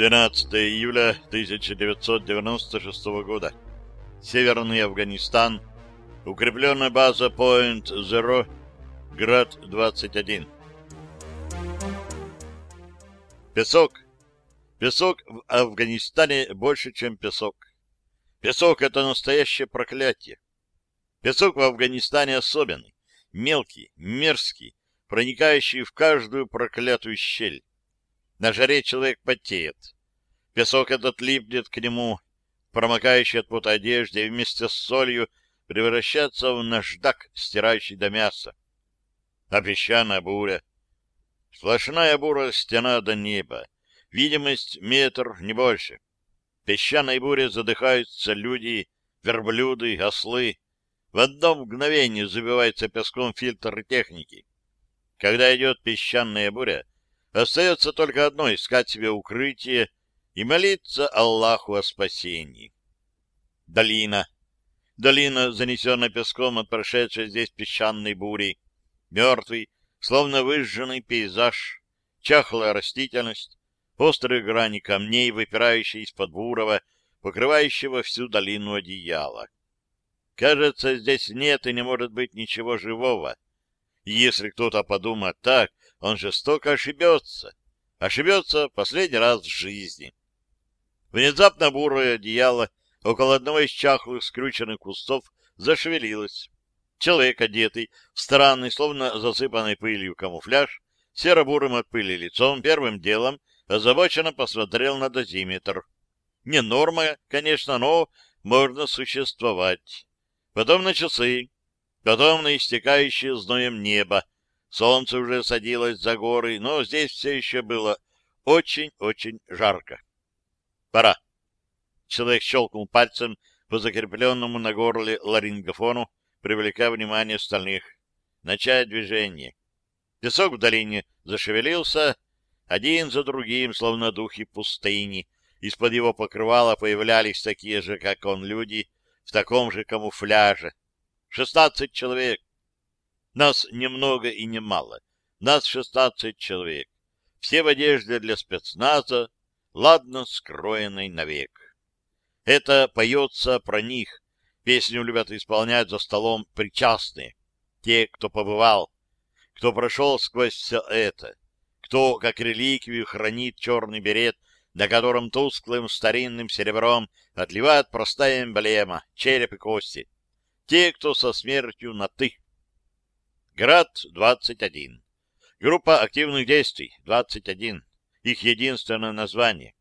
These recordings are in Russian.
12 июля 1996 года. Северный Афганистан. Укрепленная база Point Zero. Град 21. Песок. Песок в Афганистане больше, чем песок. Песок — это настоящее проклятие. Песок в Афганистане особенный, мелкий, мерзкий, проникающий в каждую проклятую щель. На жаре человек потеет. Песок этот липнет к нему, промокающий от пота одежде, и вместе с солью превращается в наждак, стирающий до мяса. А песчаная буря. Сплошная бура стена до неба. Видимость метр, не больше. Песчаной буре задыхаются люди, верблюды, ослы. В одно мгновение забивается песком фильтр техники. Когда идет песчаная буря, Остается только одно — искать себе укрытие и молиться Аллаху о спасении. Долина. Долина, занесенная песком от прошедшей здесь песчаной бури. Мертвый, словно выжженный пейзаж, чахлая растительность, острые грани камней, выпирающие из-под бурого, покрывающего всю долину одеяла. Кажется, здесь нет и не может быть ничего живого. И если кто-то подумает так, он жестоко ошибется. Ошибется последний раз в жизни. Внезапно бурое одеяло около одного из чахлых скрюченных кустов зашевелилось. Человек, одетый в странный, словно засыпанный пылью камуфляж, серо-бурым от пыли лицом, первым делом озабоченно посмотрел на дозиметр. Не норма, конечно, но можно существовать. Потом на часы, потом на истекающее зноем небо, Солнце уже садилось за горы, но здесь все еще было очень-очень жарко. Пора. Человек щелкнул пальцем по закрепленному на горле ларингофону, привлекая внимание остальных. Начать движение. Песок в долине зашевелился, один за другим, словно духи пустыни. Из-под его покрывала появлялись такие же, как он, люди в таком же камуфляже. Шестнадцать человек. Нас немного и немало. Нас шестнадцать человек. Все в одежде для спецназа, ладно скроенной навек. Это поется про них. Песню любят исполнять за столом причастные. Те, кто побывал, кто прошел сквозь все это, кто, как реликвию, хранит черный берет, на котором тусклым старинным серебром отливает простая эмблема, череп и кости. Те, кто со смертью на «ты». ГРАД-21. Группа активных действий 21. Их единственное название.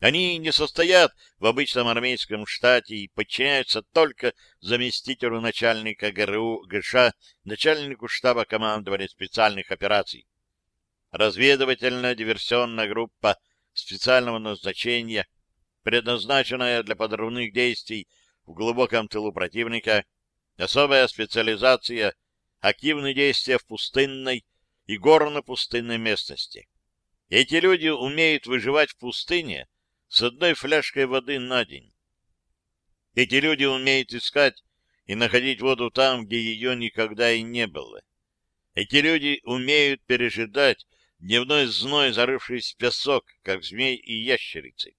Они не состоят в обычном армейском штате и подчиняются только заместителю начальника ГРУ ГШ, начальнику штаба командования специальных операций. Разведывательная диверсионная группа специального назначения, предназначенная для подрывных действий в глубоком тылу противника, особая специализация — активные действия в пустынной и горно-пустынной местности. Эти люди умеют выживать в пустыне с одной фляжкой воды на день. Эти люди умеют искать и находить воду там, где ее никогда и не было. Эти люди умеют пережидать дневной зной, зарывшись в песок, как змей и ящерицы.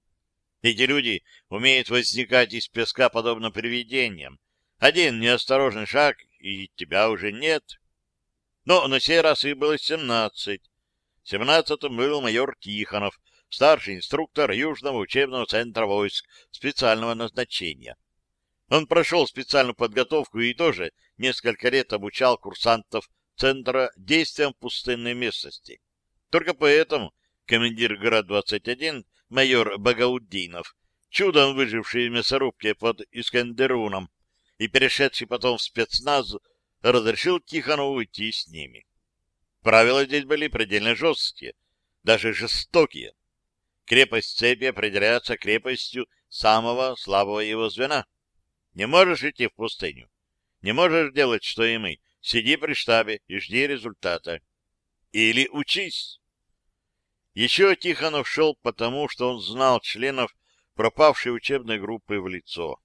Эти люди умеют возникать из песка, подобно привидениям. Один неосторожный шаг, и тебя уже нет. Но на сей раз их было семнадцать. Семнадцатым был майор Тихонов, старший инструктор Южного учебного центра войск специального назначения. Он прошел специальную подготовку и тоже несколько лет обучал курсантов Центра действиям в пустынной местности. Только поэтому командир ГРАД-21, майор Багауддинов, чудом выживший в мясорубке под Искандеруном, и перешедший потом в спецназ, разрешил Тихонову уйти с ними. Правила здесь были предельно жесткие, даже жестокие. Крепость цепи определяется крепостью самого слабого его звена. Не можешь идти в пустыню, не можешь делать, что и мы. Сиди при штабе и жди результата. Или учись. Еще Тихонов шел потому, что он знал членов пропавшей учебной группы в лицо.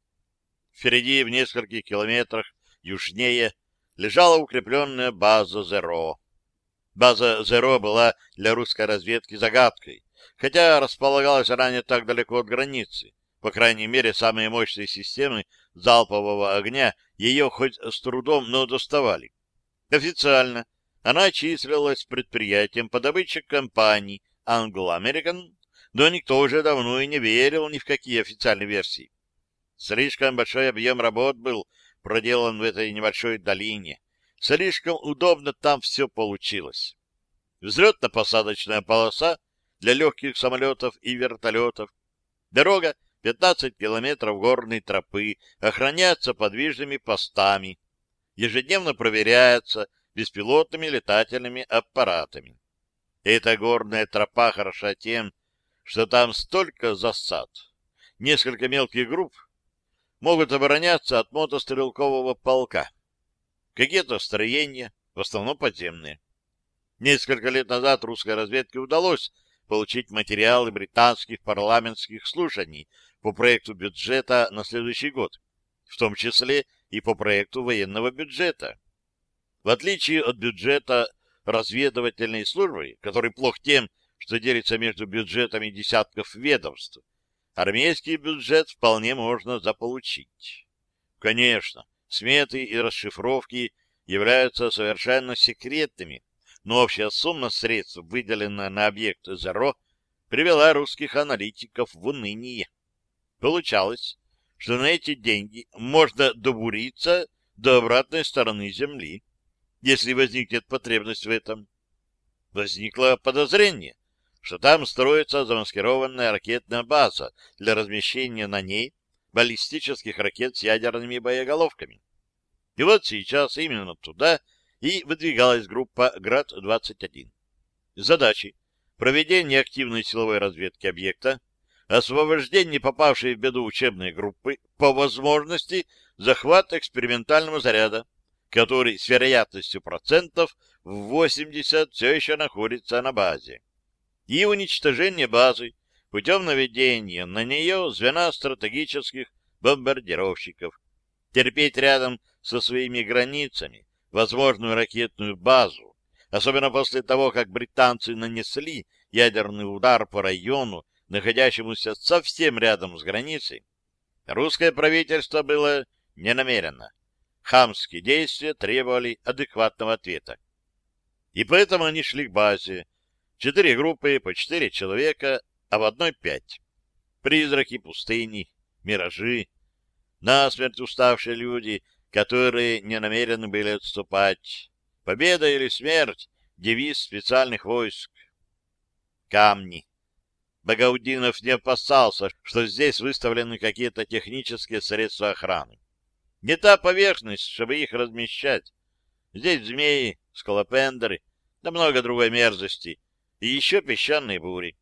Впереди, в нескольких километрах южнее, лежала укрепленная база «Зеро». База «Зеро» была для русской разведки загадкой. хотя располагалась ранее так далеко от границы. По крайней мере, самые мощные системы залпового огня ее хоть с трудом, но доставали. Официально она числилась предприятием по добыче компаний Anglo-American, но никто уже давно и не верил ни в какие официальные версии. Слишком большой объем работ был проделан в этой небольшой долине. Слишком удобно там все получилось. Взлетно-посадочная полоса для легких самолетов и вертолетов. Дорога 15 километров горной тропы охраняется подвижными постами. Ежедневно проверяется беспилотными летательными аппаратами. Эта горная тропа хороша тем, что там столько засад. Несколько мелких групп могут обороняться от мотострелкового полка. Какие-то строения, в основном подземные. Несколько лет назад русской разведке удалось получить материалы британских парламентских слушаний по проекту бюджета на следующий год, в том числе и по проекту военного бюджета. В отличие от бюджета разведывательной службы, который плох тем, что делится между бюджетами десятков ведомств, армейский бюджет вполне можно заполучить. Конечно, сметы и расшифровки являются совершенно секретными, но общая сумма средств, выделенная на объект ЗРО, привела русских аналитиков в уныние. Получалось, что на эти деньги можно добуриться до обратной стороны Земли если возникнет потребность в этом. Возникло подозрение, что там строится замаскированная ракетная база для размещения на ней баллистических ракет с ядерными боеголовками. И вот сейчас именно туда и выдвигалась группа «Град-21». Задачи — проведение активной силовой разведки объекта, освобождение попавшей в беду учебной группы, по возможности захват экспериментального заряда, который с вероятностью процентов в 80 все еще находится на базе, и уничтожение базы путем наведения на нее звена стратегических бомбардировщиков, терпеть рядом со своими границами возможную ракетную базу, особенно после того, как британцы нанесли ядерный удар по району, находящемуся совсем рядом с границей, русское правительство было не намерено хамские действия требовали адекватного ответа. И поэтому они шли к базе. Четыре группы по четыре человека, а в одной пять. Призраки пустыни, миражи, насмерть уставшие люди, которые не намерены были отступать. Победа или смерть — девиз специальных войск. Камни. Багаудинов не опасался, что здесь выставлены какие-то технические средства охраны. Не та поверхность, чтобы их размещать. Здесь змеи, скалопендеры, да много другой мерзости. И еще песчаные бури.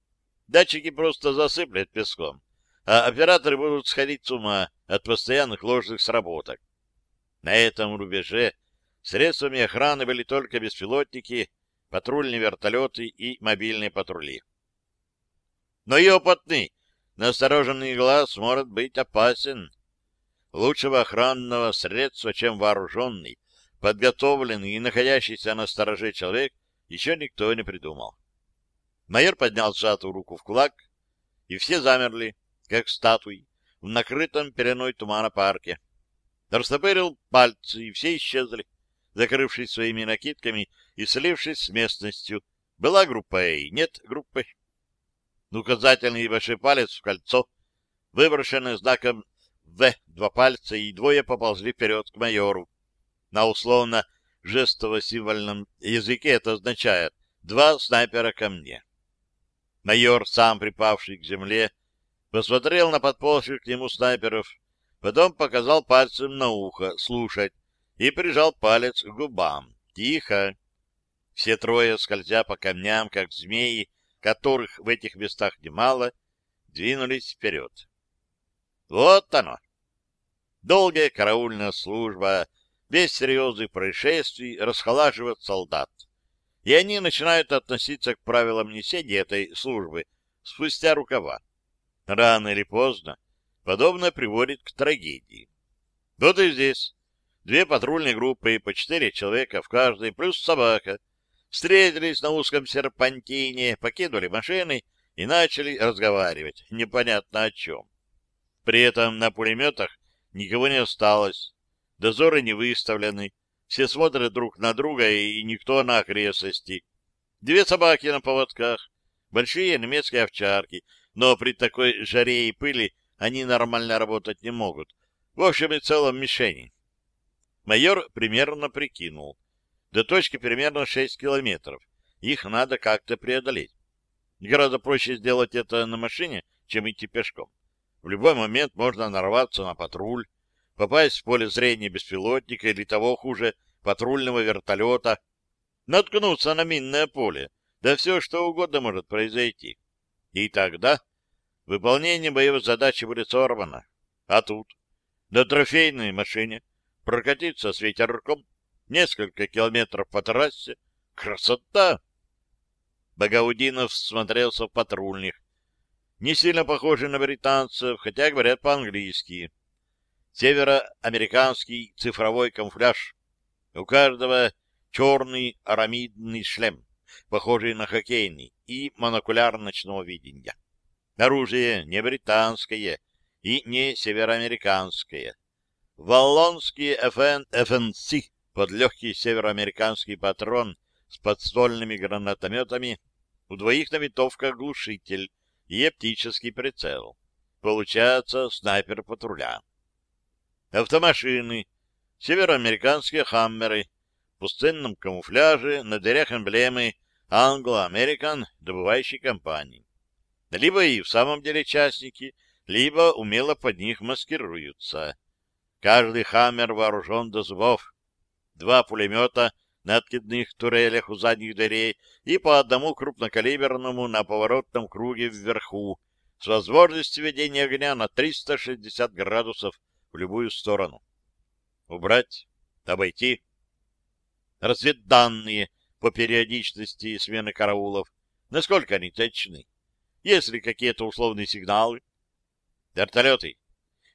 Датчики просто засыплят песком, а операторы будут сходить с ума от постоянных ложных сработок. На этом рубеже средствами охраны были только беспилотники, патрульные вертолеты и мобильные патрули. Но и опытный, настороженный глаз может быть опасен лучшего охранного средства, чем вооруженный, подготовленный и находящийся на стороже человек, еще никто не придумал. Майор поднял сжатую руку в кулак, и все замерли, как статуи, в накрытом переной тумана парке. Растопырил пальцы, и все исчезли, закрывшись своими накидками и слившись с местностью. Была группа А, нет группы. Указательный и большой палец в кольцо, выброшенное знаком в два пальца, и двое поползли вперед к майору. На условно жестово-символьном языке это означает «два снайпера ко мне». Майор, сам припавший к земле, посмотрел на подползших к нему снайперов, потом показал пальцем на ухо «слушать» и прижал палец к губам. «Тихо!» Все трое, скользя по камням, как змеи, которых в этих местах немало, двинулись вперед. Вот оно. Долгая караульная служба, без серьезных происшествий, расхолаживает солдат. И они начинают относиться к правилам несения этой службы спустя рукава. Рано или поздно подобное приводит к трагедии. Вот и здесь. Две патрульные группы по четыре человека в каждой, плюс собака, встретились на узком серпантине, покинули машины и начали разговаривать, непонятно о чем. При этом на пулеметах никого не осталось, дозоры не выставлены, все смотрят друг на друга и никто на окрестности. Две собаки на поводках, большие немецкие овчарки, но при такой жаре и пыли они нормально работать не могут. В общем и целом мишени. Майор примерно прикинул. До точки примерно 6 километров. Их надо как-то преодолеть. Гораздо проще сделать это на машине, чем идти пешком. В любой момент можно нарваться на патруль, попасть в поле зрения беспилотника или того хуже, патрульного вертолета, наткнуться на минное поле, да все что угодно может произойти. И тогда выполнение боевой задачи будет сорвано. А тут, на трофейной машине, прокатиться с ветерком несколько километров по трассе. Красота! Багаудинов смотрелся в патрульных. Не сильно похожи на британцев, хотя говорят по-английски. Североамериканский цифровой камуфляж. У каждого черный арамидный шлем, похожий на хоккейный, и монокуляр ночного видения. Оружие не британское и не североамериканское. Валлонский FN, FNC под легкий североамериканский патрон с подствольными гранатометами, у двоих на винтовках глушитель и оптический прицел. Получается снайпер патруля. Автомашины, североамериканские хаммеры, в пустынном камуфляже, на дверях эмблемы Anglo-American добывающей компании. Либо и в самом деле частники, либо умело под них маскируются. Каждый хаммер вооружен до зубов. Два пулемета на откидных турелях у задних дверей и по одному крупнокалиберному на поворотном круге вверху с возможностью ведения огня на 360 градусов в любую сторону. Убрать, обойти. Разведданные по периодичности смены караулов. Насколько они точны? Есть ли какие-то условные сигналы? Вертолеты.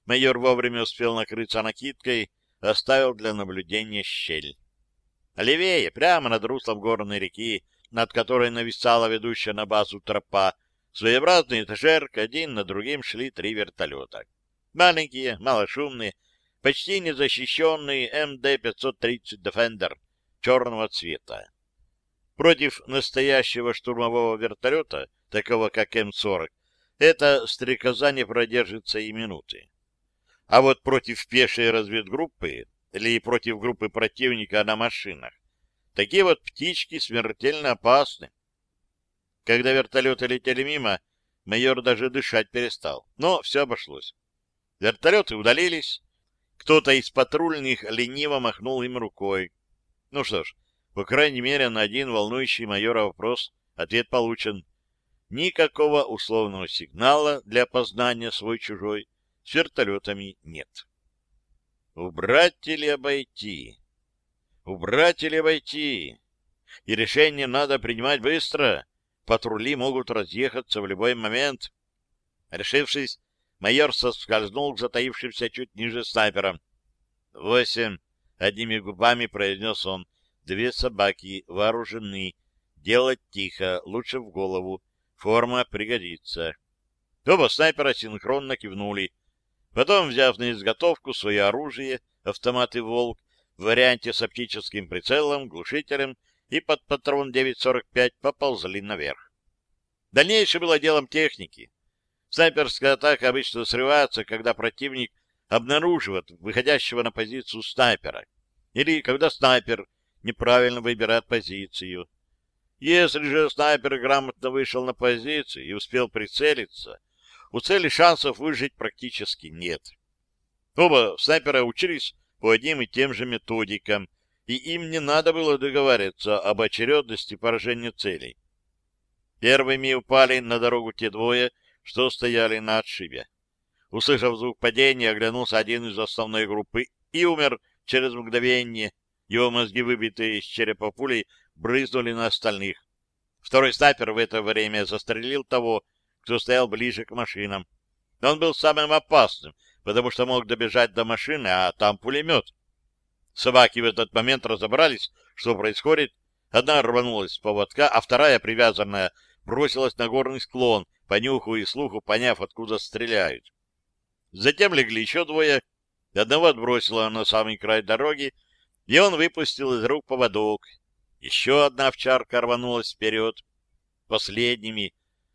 Майор вовремя успел накрыться накидкой, оставил для наблюдения щель. Левее, прямо над руслом горной реки, над которой нависала ведущая на базу тропа, своеобразный этажерк, один на другим шли три вертолета. Маленькие, малошумные, почти незащищенные МД-530 Defender черного цвета. Против настоящего штурмового вертолета, такого как М-40, эта стрекоза не продержится и минуты. А вот против пешей разведгруппы или против группы противника на машинах. Такие вот птички смертельно опасны. Когда вертолеты летели мимо, майор даже дышать перестал. Но все обошлось. Вертолеты удалились. Кто-то из патрульных лениво махнул им рукой. Ну что ж, по крайней мере, на один волнующий майора вопрос ответ получен. Никакого условного сигнала для опознания свой-чужой с вертолетами нет. Убрать или обойти? Убрать или обойти? И решение надо принимать быстро. Патрули могут разъехаться в любой момент. Решившись, майор соскользнул к затаившимся чуть ниже снайперам. «Восемь!» — одними губами произнес он. «Две собаки вооружены. Делать тихо, лучше в голову. Форма пригодится». Оба снайпера синхронно кивнули. Потом, взяв на изготовку свое оружие, автоматы «Волк», в варианте с оптическим прицелом, глушителем и под патрон 9.45 поползли наверх. Дальнейшее было делом техники. Снайперская атака обычно срывается, когда противник обнаруживает выходящего на позицию снайпера, или когда снайпер неправильно выбирает позицию. Если же снайпер грамотно вышел на позицию и успел прицелиться, у цели шансов выжить практически нет. Оба снайпера учились по одним и тем же методикам, и им не надо было договариваться об очередности поражения целей. Первыми упали на дорогу те двое, что стояли на отшибе. Услышав звук падения, оглянулся один из основной группы и умер через мгновение. Его мозги, выбитые из черепа пулей, брызнули на остальных. Второй снайпер в это время застрелил того, кто стоял ближе к машинам. Он был самым опасным, потому что мог добежать до машины, а там пулемет. Собаки в этот момент разобрались, что происходит. Одна рванулась с поводка, а вторая, привязанная бросилась на горный склон, по нюху и слуху поняв, откуда стреляют. Затем легли еще двое, одного отбросило на самый край дороги, и он выпустил из рук поводок. Еще одна овчарка рванулась вперед. Последними.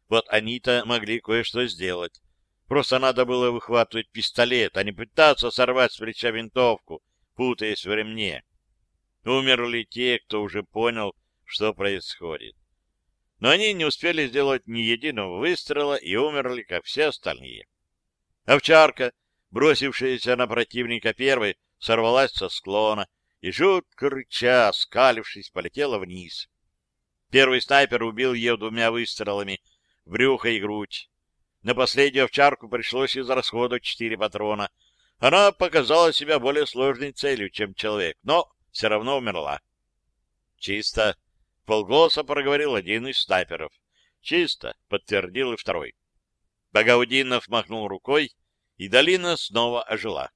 Вот они-то могли кое-что сделать. Просто надо было выхватывать пистолет, а не пытаться сорвать с плеча винтовку, путаясь в ремне. Умерли те, кто уже понял, что происходит. Но они не успели сделать ни единого выстрела и умерли, как все остальные. Овчарка, бросившаяся на противника первой, сорвалась со склона и, жутко рыча, скалившись, полетела вниз. Первый снайпер убил ее двумя выстрелами в брюхо и грудь. На последнюю овчарку пришлось израсходовать четыре патрона. Она показала себя более сложной целью, чем человек, но все равно умерла. «Чисто!» — полголоса проговорил один из снайперов. «Чисто!» — подтвердил и второй. Багаудинов махнул рукой, и долина снова ожила.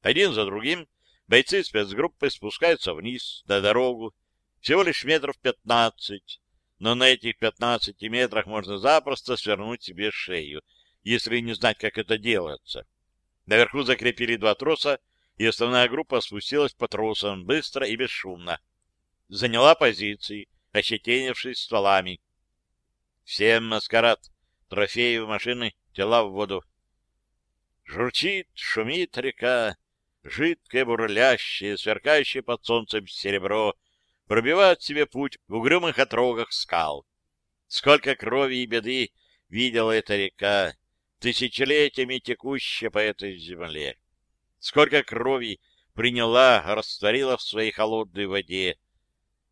Один за другим бойцы спецгруппы спускаются вниз, на дорогу, всего лишь метров пятнадцать, но на этих пятнадцати метрах можно запросто свернуть себе шею, если не знать, как это делается. Наверху закрепили два троса, и основная группа спустилась по тросам быстро и бесшумно. Заняла позиции, ощетинившись стволами. Всем маскарад, трофеи в машины, тела в воду. Журчит, шумит река, жидкое, бурлящее, сверкающее под солнцем серебро, пробивает себе путь в угрюмых отрогах скал. Сколько крови и беды видела эта река, тысячелетиями текущая по этой земле. Сколько крови приняла, растворила в своей холодной воде.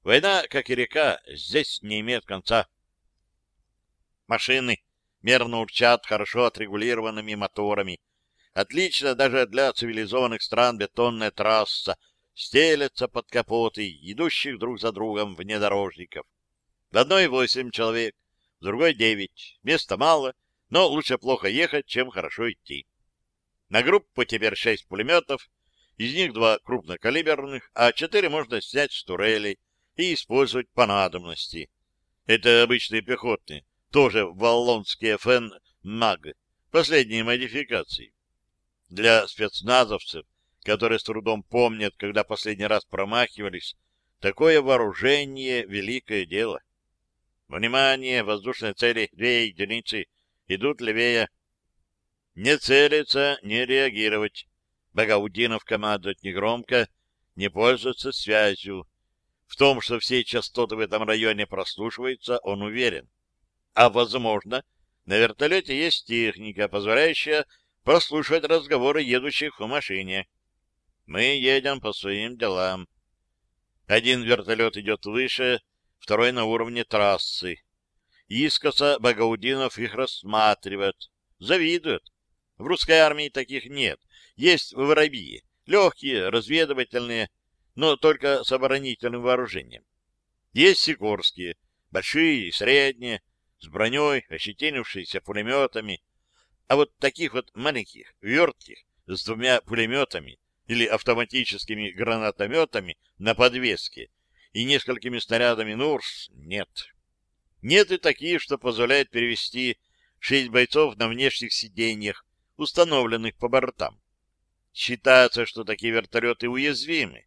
Война, как и река, здесь не имеет конца. Машины мерно урчат хорошо отрегулированными моторами. Отлично даже для цивилизованных стран бетонная трасса стелется под капоты идущих друг за другом внедорожников. В одной восемь человек, в другой девять. Места мало, но лучше плохо ехать, чем хорошо идти. На группу теперь шесть пулеметов, из них два крупнокалиберных, а четыре можно снять с турелей и использовать по надобности. Это обычные пехотные, тоже валлонские ФН МАГ, последние модификации. Для спецназовцев, которые с трудом помнят, когда последний раз промахивались, такое вооружение — великое дело. Внимание! Воздушные цели, две единицы, идут левее. Не целиться, не реагировать. Багаудинов командует негромко, не пользуется связью. В том, что все частоты в этом районе прослушиваются, он уверен. А, возможно, на вертолете есть техника, позволяющая прослушивать разговоры едущих в машине. Мы едем по своим делам. Один вертолет идет выше, второй на уровне трассы. Искоса Багаудинов их рассматривает, завидует. В русской армии таких нет. Есть Воробьи, легкие, разведывательные, но только с оборонительным вооружением. Есть сикорские, большие и средние, с броней, ощетинившиеся пулеметами, а вот таких вот маленьких, вертких, с двумя пулеметами или автоматическими гранатометами на подвеске и несколькими снарядами НУРС нет. Нет и таких, что позволяет перевести шесть бойцов на внешних сиденьях, установленных по бортам. Считается, что такие вертолеты уязвимы.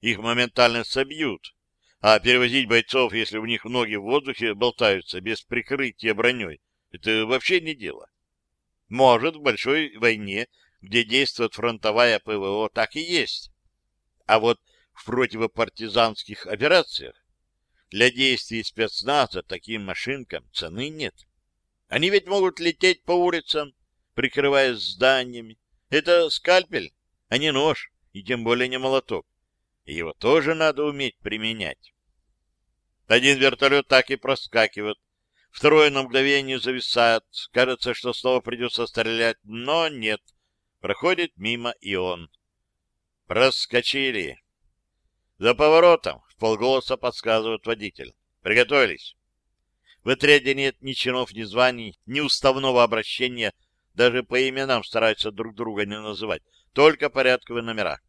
Их моментально собьют. А перевозить бойцов, если у них ноги в воздухе болтаются без прикрытия броней, это вообще не дело. Может, в большой войне, где действует фронтовая ПВО, так и есть. А вот в противопартизанских операциях для действий спецназа таким машинкам цены нет. Они ведь могут лететь по улицам, прикрываясь зданиями. Это скальпель, а не нож, и тем более не молоток. Его тоже надо уметь применять. Один вертолет так и проскакивает Второе на мгновение зависает. Кажется, что снова придется стрелять, но нет. Проходит мимо и он. Проскочили. За поворотом в полголоса подсказывает водитель. Приготовились. В отряде нет ни чинов, ни званий, ни уставного обращения. Даже по именам стараются друг друга не называть. Только порядковые номера.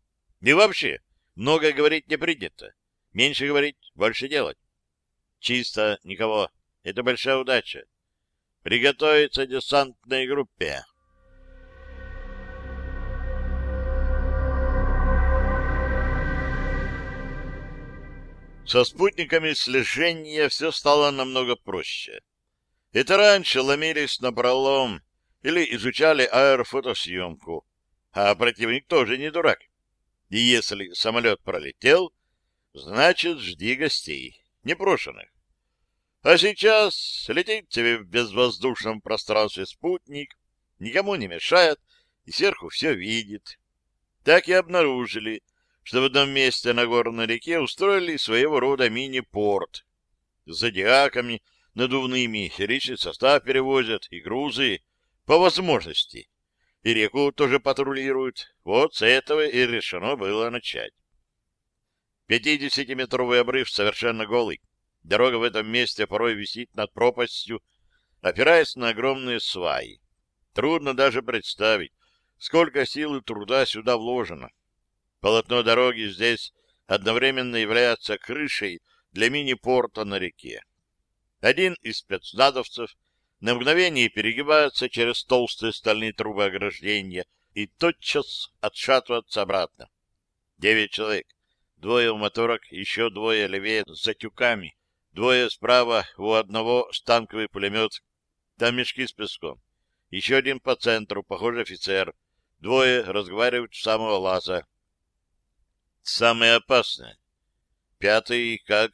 И вообще, много говорить не принято. Меньше говорить, больше делать. Чисто, никого. Это большая удача. Приготовиться десантной группе. Со спутниками слежения все стало намного проще. Это раньше ломились на пролом или изучали аэрофотосъемку, а противник тоже не дурак. И если самолет пролетел, значит, жди гостей, непрошенных. А сейчас летит тебе в безвоздушном пространстве спутник, никому не мешает и сверху все видит. Так и обнаружили, что в одном месте на горной реке устроили своего рода мини-порт. С зодиаками, надувными, личный состав перевозят и грузы по возможности. И реку тоже патрулируют. Вот с этого и решено было начать. Пятидесятиметровый обрыв совершенно голый. Дорога в этом месте порой висит над пропастью, опираясь на огромные сваи. Трудно даже представить, сколько сил и труда сюда вложено. Полотно дороги здесь одновременно является крышей для мини-порта на реке. Один из спецназовцев на мгновение перегибается через толстые стальные трубы ограждения и тотчас отшатывается обратно. Девять человек. Двое у моторок, еще двое левее за тюками. Двое справа, у одного станковый пулемет. Там мешки с песком. Еще один по центру, похоже, офицер. Двое разговаривают с самого лаза. Самое опасное. Пятый как?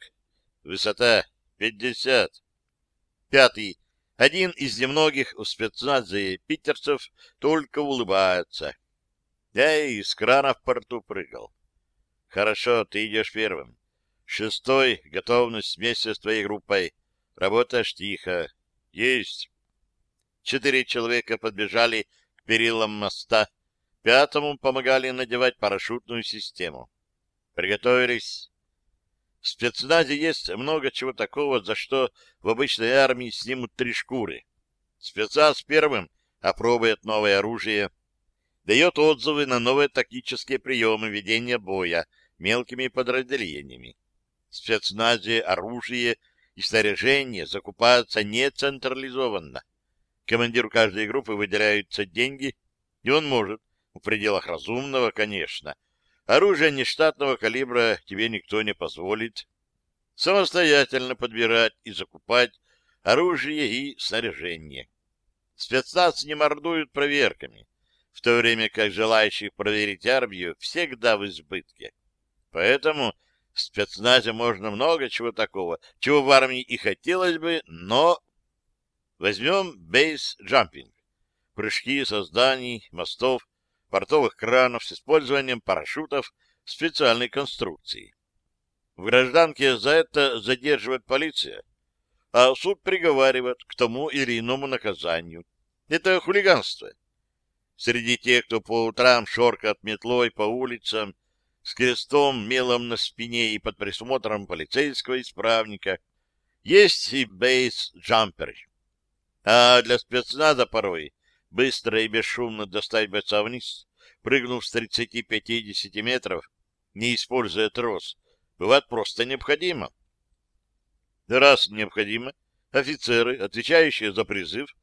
Высота пятьдесят. Пятый. Один из немногих у спецназа питерцев только улыбается. Я из крана в порту прыгал. Хорошо, ты идешь первым. Шестой. Готовность вместе с твоей группой. Работаешь тихо. Есть. Четыре человека подбежали к перилам моста. Пятому помогали надевать парашютную систему. Приготовились. В спецназе есть много чего такого, за что в обычной армии снимут три шкуры. Спецназ первым опробует новое оружие, дает отзывы на новые тактические приемы ведения боя мелкими подразделениями. В спецназе оружие и снаряжение закупаются не централизованно. Командиру каждой группы выделяются деньги, и он может, в пределах разумного, конечно, Оружие нештатного калибра тебе никто не позволит. Самостоятельно подбирать и закупать оружие и снаряжение. Спецназ не мордуют проверками, в то время как желающих проверить армию всегда в избытке. Поэтому в спецназе можно много чего такого, чего в армии и хотелось бы, но... Возьмем бейс-джампинг. Прыжки со зданий, мостов, портовых кранов с использованием парашютов специальной конструкции. В гражданке за это задерживает полиция, а суд приговаривает к тому или иному наказанию. Это хулиганство. Среди тех, кто по утрам шоркает метлой по улицам, с крестом мелом на спине и под присмотром полицейского исправника, есть и бейс-джамперы. А для спецназа порой быстро и бесшумно достать бойца вниз, прыгнув с 30-50 метров, не используя трос, бывает просто необходимо. Раз необходимо, офицеры, отвечающие за призыв,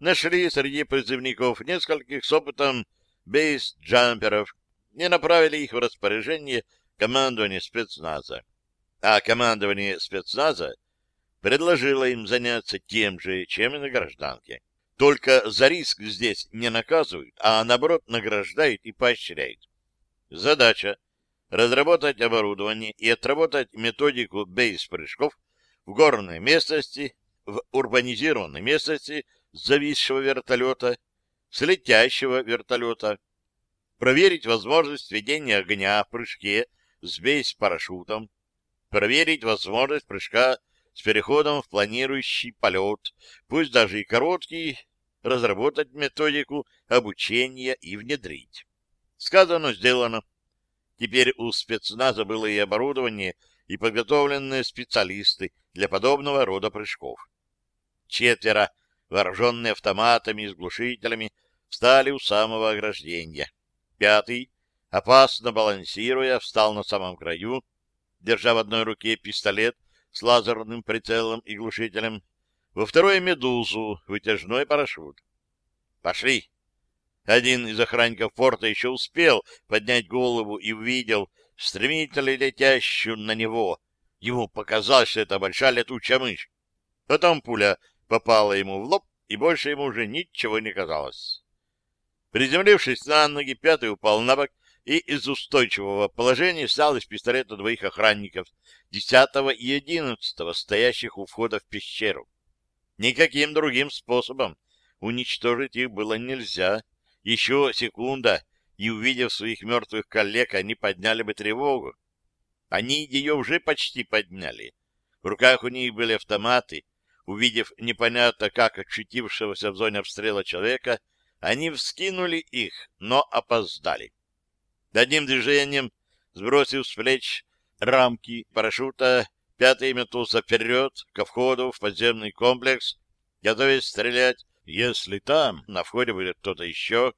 нашли среди призывников нескольких с опытом бейс-джамперов и направили их в распоряжение командования спецназа. А командование спецназа предложило им заняться тем же, чем и на гражданке. Только за риск здесь не наказывают, а наоборот награждают и поощряют. Задача — разработать оборудование и отработать методику бейс-прыжков в горной местности, в урбанизированной местности зависшего вертолета, с летящего вертолета, проверить возможность ведения огня в прыжке с бейс-парашютом, проверить возможность прыжка с переходом в планирующий полет, пусть даже и короткий, разработать методику обучения и внедрить. Сказано, сделано. Теперь у спецназа было и оборудование, и подготовленные специалисты для подобного рода прыжков. Четверо, вооруженные автоматами и с глушителями, встали у самого ограждения. Пятый, опасно балансируя, встал на самом краю, держа в одной руке пистолет, с лазерным прицелом и глушителем, во второй — «Медузу», вытяжной парашют. «Пошли!» Один из охранников порта еще успел поднять голову и увидел стремительно летящую на него. Ему показалось, что это большая летучая мышь. Потом пуля попала ему в лоб, и больше ему уже ничего не казалось. Приземлившись на ноги, пятый упал на бок и из устойчивого положения снял из пистолета двоих охранников, десятого и одиннадцатого, стоящих у входа в пещеру. Никаким другим способом уничтожить их было нельзя. Еще секунда, и, увидев своих мертвых коллег, они подняли бы тревогу. Они ее уже почти подняли. В руках у них были автоматы. Увидев непонятно как очутившегося в зоне обстрела человека, они вскинули их, но опоздали. Одним движением, сбросив с плеч рамки парашюта, пятый метнулся вперед, ко входу в подземный комплекс, готовясь стрелять если там на входе будет кто-то еще.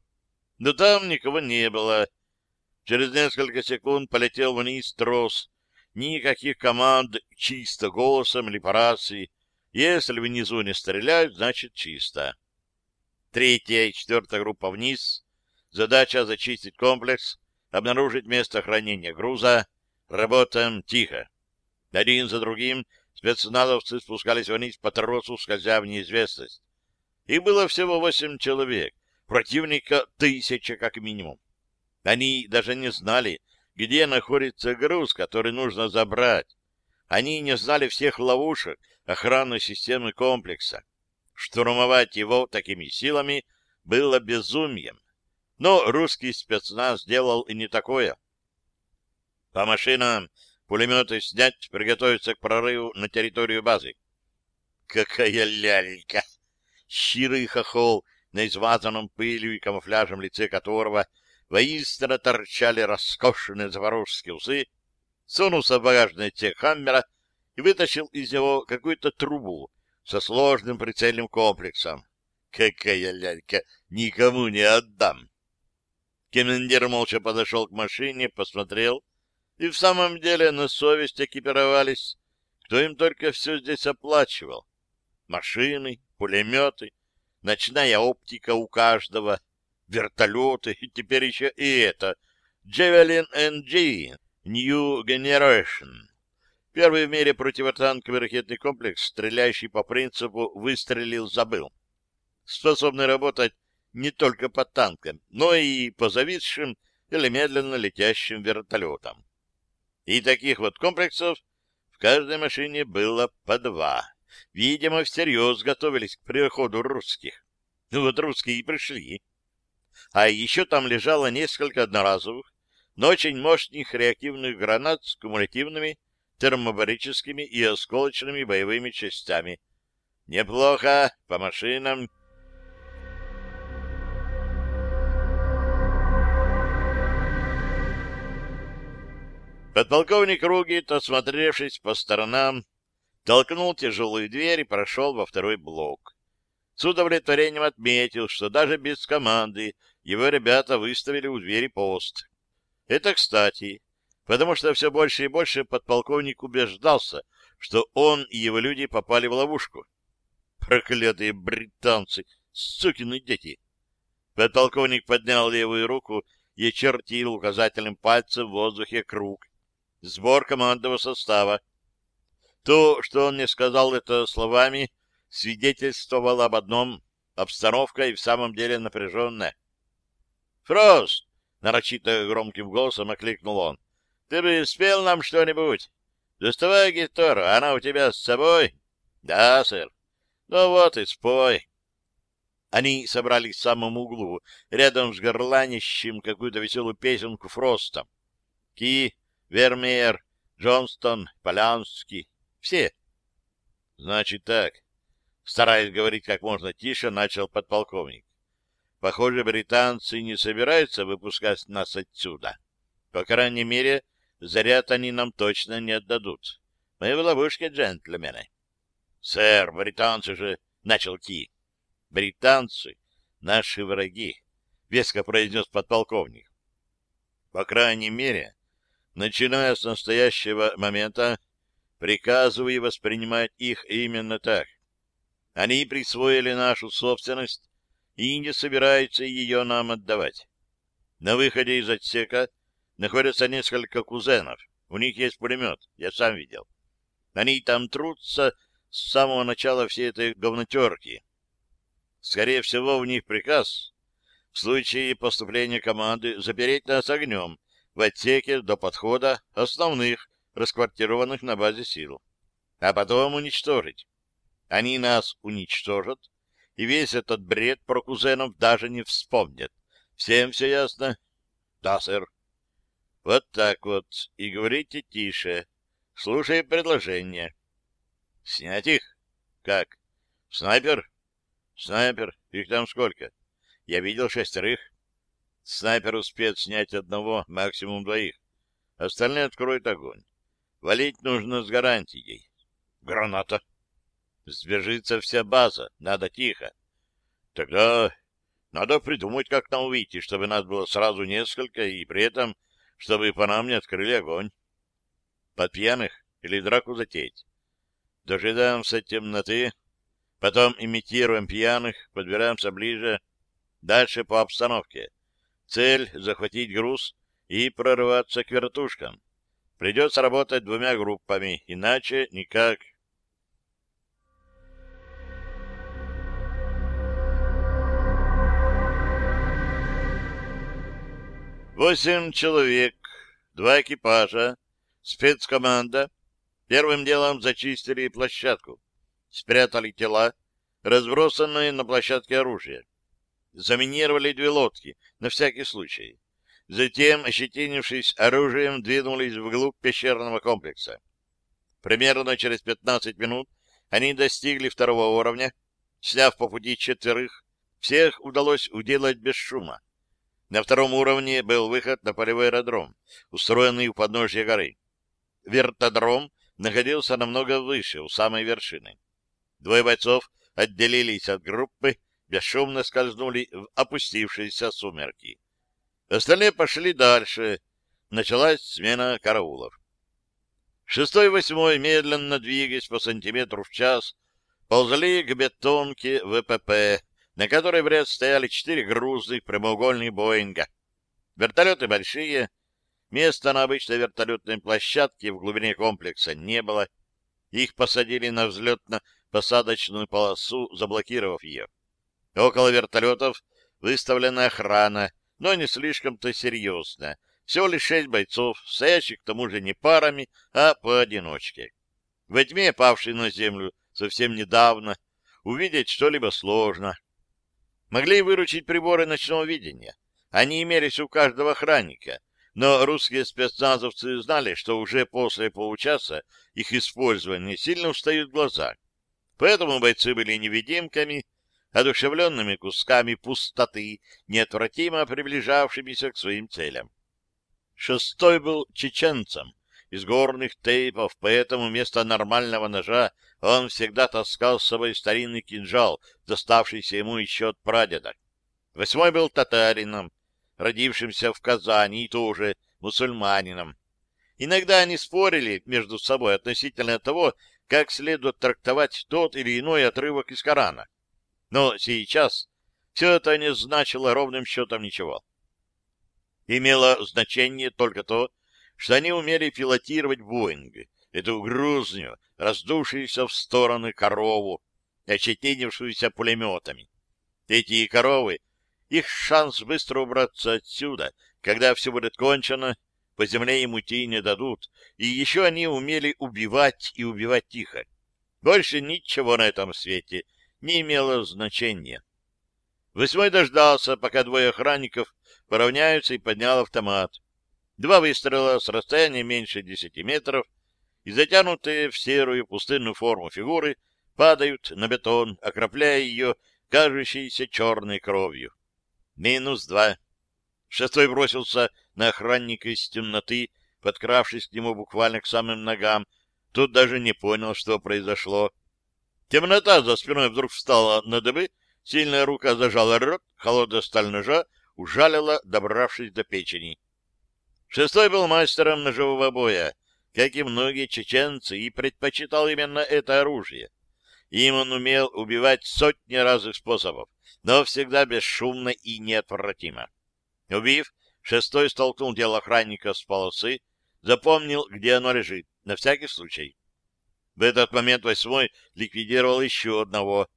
Но там никого не было. Через несколько секунд полетел вниз трос. Никаких команд чисто голосом или по рации. Если внизу не стреляют, значит чисто. Третья и четвертая группа вниз. Задача зачистить комплекс, обнаружить место хранения груза. Работаем тихо. Один за другим спецназовцы спускались вниз по тросу, скользя в неизвестность. Их было всего восемь человек, противника тысяча как минимум. Они даже не знали, где находится груз, который нужно забрать. Они не знали всех ловушек охранной системы комплекса. Штурмовать его такими силами было безумием. Но русский спецназ сделал и не такое. По машинам пулеметы снять, приготовиться к прорыву на территорию базы. Какая лялька! щирый хохол, на измазанном пылью и камуфляжем лице которого воистину торчали роскошные запорожские усы, сунулся в багажный отсек Хаммера и вытащил из него какую-то трубу со сложным прицельным комплексом. Какая лялька! Никому не отдам! Командир молча подошел к машине, посмотрел, и в самом деле на совесть экипировались. Кто им только все здесь оплачивал? Машины, пулеметы, ночная оптика у каждого, вертолеты, и теперь еще и это. Javelin NG, New Generation. Первый в мире противотанковый ракетный комплекс, стреляющий по принципу «выстрелил, забыл». Способный работать не только по танкам, но и по зависшим или медленно летящим вертолетам. И таких вот комплексов в каждой машине было по два. Видимо, всерьез готовились к приходу русских. Ну вот русские и пришли. А еще там лежало несколько одноразовых, но очень мощных реактивных гранат с кумулятивными, термобарическими и осколочными боевыми частями. Неплохо, по машинам. Подполковник Ругит, осмотревшись по сторонам, толкнул тяжелую дверь и прошел во второй блок. С удовлетворением отметил, что даже без команды его ребята выставили у двери пост. Это кстати, потому что все больше и больше подполковник убеждался, что он и его люди попали в ловушку. Проклятые британцы, сукины дети! Подполковник поднял левую руку и очертил указательным пальцем в воздухе круг. Сбор командного состава. То, что он не сказал это словами, свидетельствовало об одном — обстановка и в самом деле напряженная. «Фрост!» — нарочито громким голосом окликнул он. «Ты бы спел нам что-нибудь? Доставай гитару, она у тебя с собой?» «Да, сэр». «Ну вот и спой». Они собрались в самом углу, рядом с горланищем какую-то веселую песенку Фроста. Ки, Вермеер, Джонстон, Полянский, все. Значит так. Стараясь говорить как можно тише, начал подполковник. Похоже, британцы не собираются выпускать нас отсюда. По крайней мере, заряд они нам точно не отдадут. Мы в ловушке, джентльмены. Сэр, британцы же... Начал Ки. Британцы — наши враги, — веско произнес подполковник. По крайней мере, начиная с настоящего момента, Приказываю воспринимать их именно так. Они присвоили нашу собственность и не собираются ее нам отдавать. На выходе из отсека находятся несколько кузенов. У них есть пулемет, я сам видел. Они там трутся с самого начала всей этой говнотерки. Скорее всего, у них приказ в случае поступления команды запереть нас огнем в отсеке до подхода основных, расквартированных на базе сил, а потом уничтожить. Они нас уничтожат, и весь этот бред про кузенов даже не вспомнят. Всем все ясно? Да, сэр. Вот так вот. И говорите тише. Слушай предложение. Снять их? Как? Снайпер? Снайпер. Их там сколько? Я видел шестерых. Снайпер успеет снять одного, максимум двоих. Остальные откроют огонь. Валить нужно с гарантией. Граната. Сбежится вся база. Надо тихо. Тогда надо придумать, как нам выйти, чтобы нас было сразу несколько, и при этом, чтобы по нам не открыли огонь. Под пьяных или драку затеять. Дожидаемся темноты, потом имитируем пьяных, подбираемся ближе, дальше по обстановке. Цель — захватить груз и прорываться к вертушкам. Придется работать двумя группами, иначе никак. Восемь человек, два экипажа, спецкоманда. Первым делом зачистили площадку, спрятали тела, разбросанные на площадке оружие. Заминировали две лодки, на всякий случай. Затем, ощетинившись оружием, двинулись вглубь пещерного комплекса. Примерно через 15 минут они достигли второго уровня, сняв по пути четверых. Всех удалось уделать без шума. На втором уровне был выход на полевой аэродром, устроенный у подножья горы. Вертодром находился намного выше, у самой вершины. Двое бойцов отделились от группы, бесшумно скользнули в опустившиеся сумерки. Остальные пошли дальше. Началась смена караулов. Шестой и восьмой, медленно двигаясь по сантиметру в час, ползли к бетонке ВПП, на которой в ряд стояли четыре грузных прямоугольных Боинга. Вертолеты большие, места на обычной вертолетной площадке в глубине комплекса не было. Их посадили на взлетно-посадочную полосу, заблокировав ее. Около вертолетов выставлена охрана, но не слишком-то серьезная. Всего лишь шесть бойцов, стоящих к тому же не парами, а поодиночке. Во тьме, павшей на землю совсем недавно, увидеть что-либо сложно. Могли выручить приборы ночного видения. Они имелись у каждого охранника, но русские спецназовцы знали, что уже после получаса их использования сильно устают глаза. Поэтому бойцы были невидимками, одушевленными кусками пустоты, неотвратимо приближавшимися к своим целям. Шестой был чеченцем, из горных тейпов, поэтому вместо нормального ножа он всегда таскал с собой старинный кинжал, доставшийся ему еще от прадеда. Восьмой был татарином, родившимся в Казани и тоже мусульманином. Иногда они спорили между собой относительно того, как следует трактовать тот или иной отрывок из Корана. Но сейчас все это не значило ровным счетом ничего. Имело значение только то, что они умели пилотировать Боинг, эту грузнью, раздувшуюся в стороны корову, очетинившуюся пулеметами. Эти коровы, их шанс быстро убраться отсюда, когда все будет кончено, по земле им уйти не дадут, и еще они умели убивать и убивать тихо. Больше ничего на этом свете не имело значения. Восьмой дождался, пока двое охранников поравняются, и поднял автомат. Два выстрела с расстояния меньше десяти метров и затянутые в серую пустынную форму фигуры падают на бетон, окропляя ее кажущейся черной кровью. Минус два. Шестой бросился на охранника из темноты, подкравшись к нему буквально к самым ногам. Тут даже не понял, что произошло. Темнота за спиной вдруг встала на дыбы, сильная рука зажала рот, холодная сталь ножа ужалила, добравшись до печени. Шестой был мастером ножевого боя, как и многие чеченцы, и предпочитал именно это оружие. Им он умел убивать сотни разных способов, но всегда бесшумно и неотвратимо. Убив, шестой столкнул тело охранника с полосы, запомнил, где оно лежит, на всякий случай. В этот момент восьмой ликвидировал еще одного.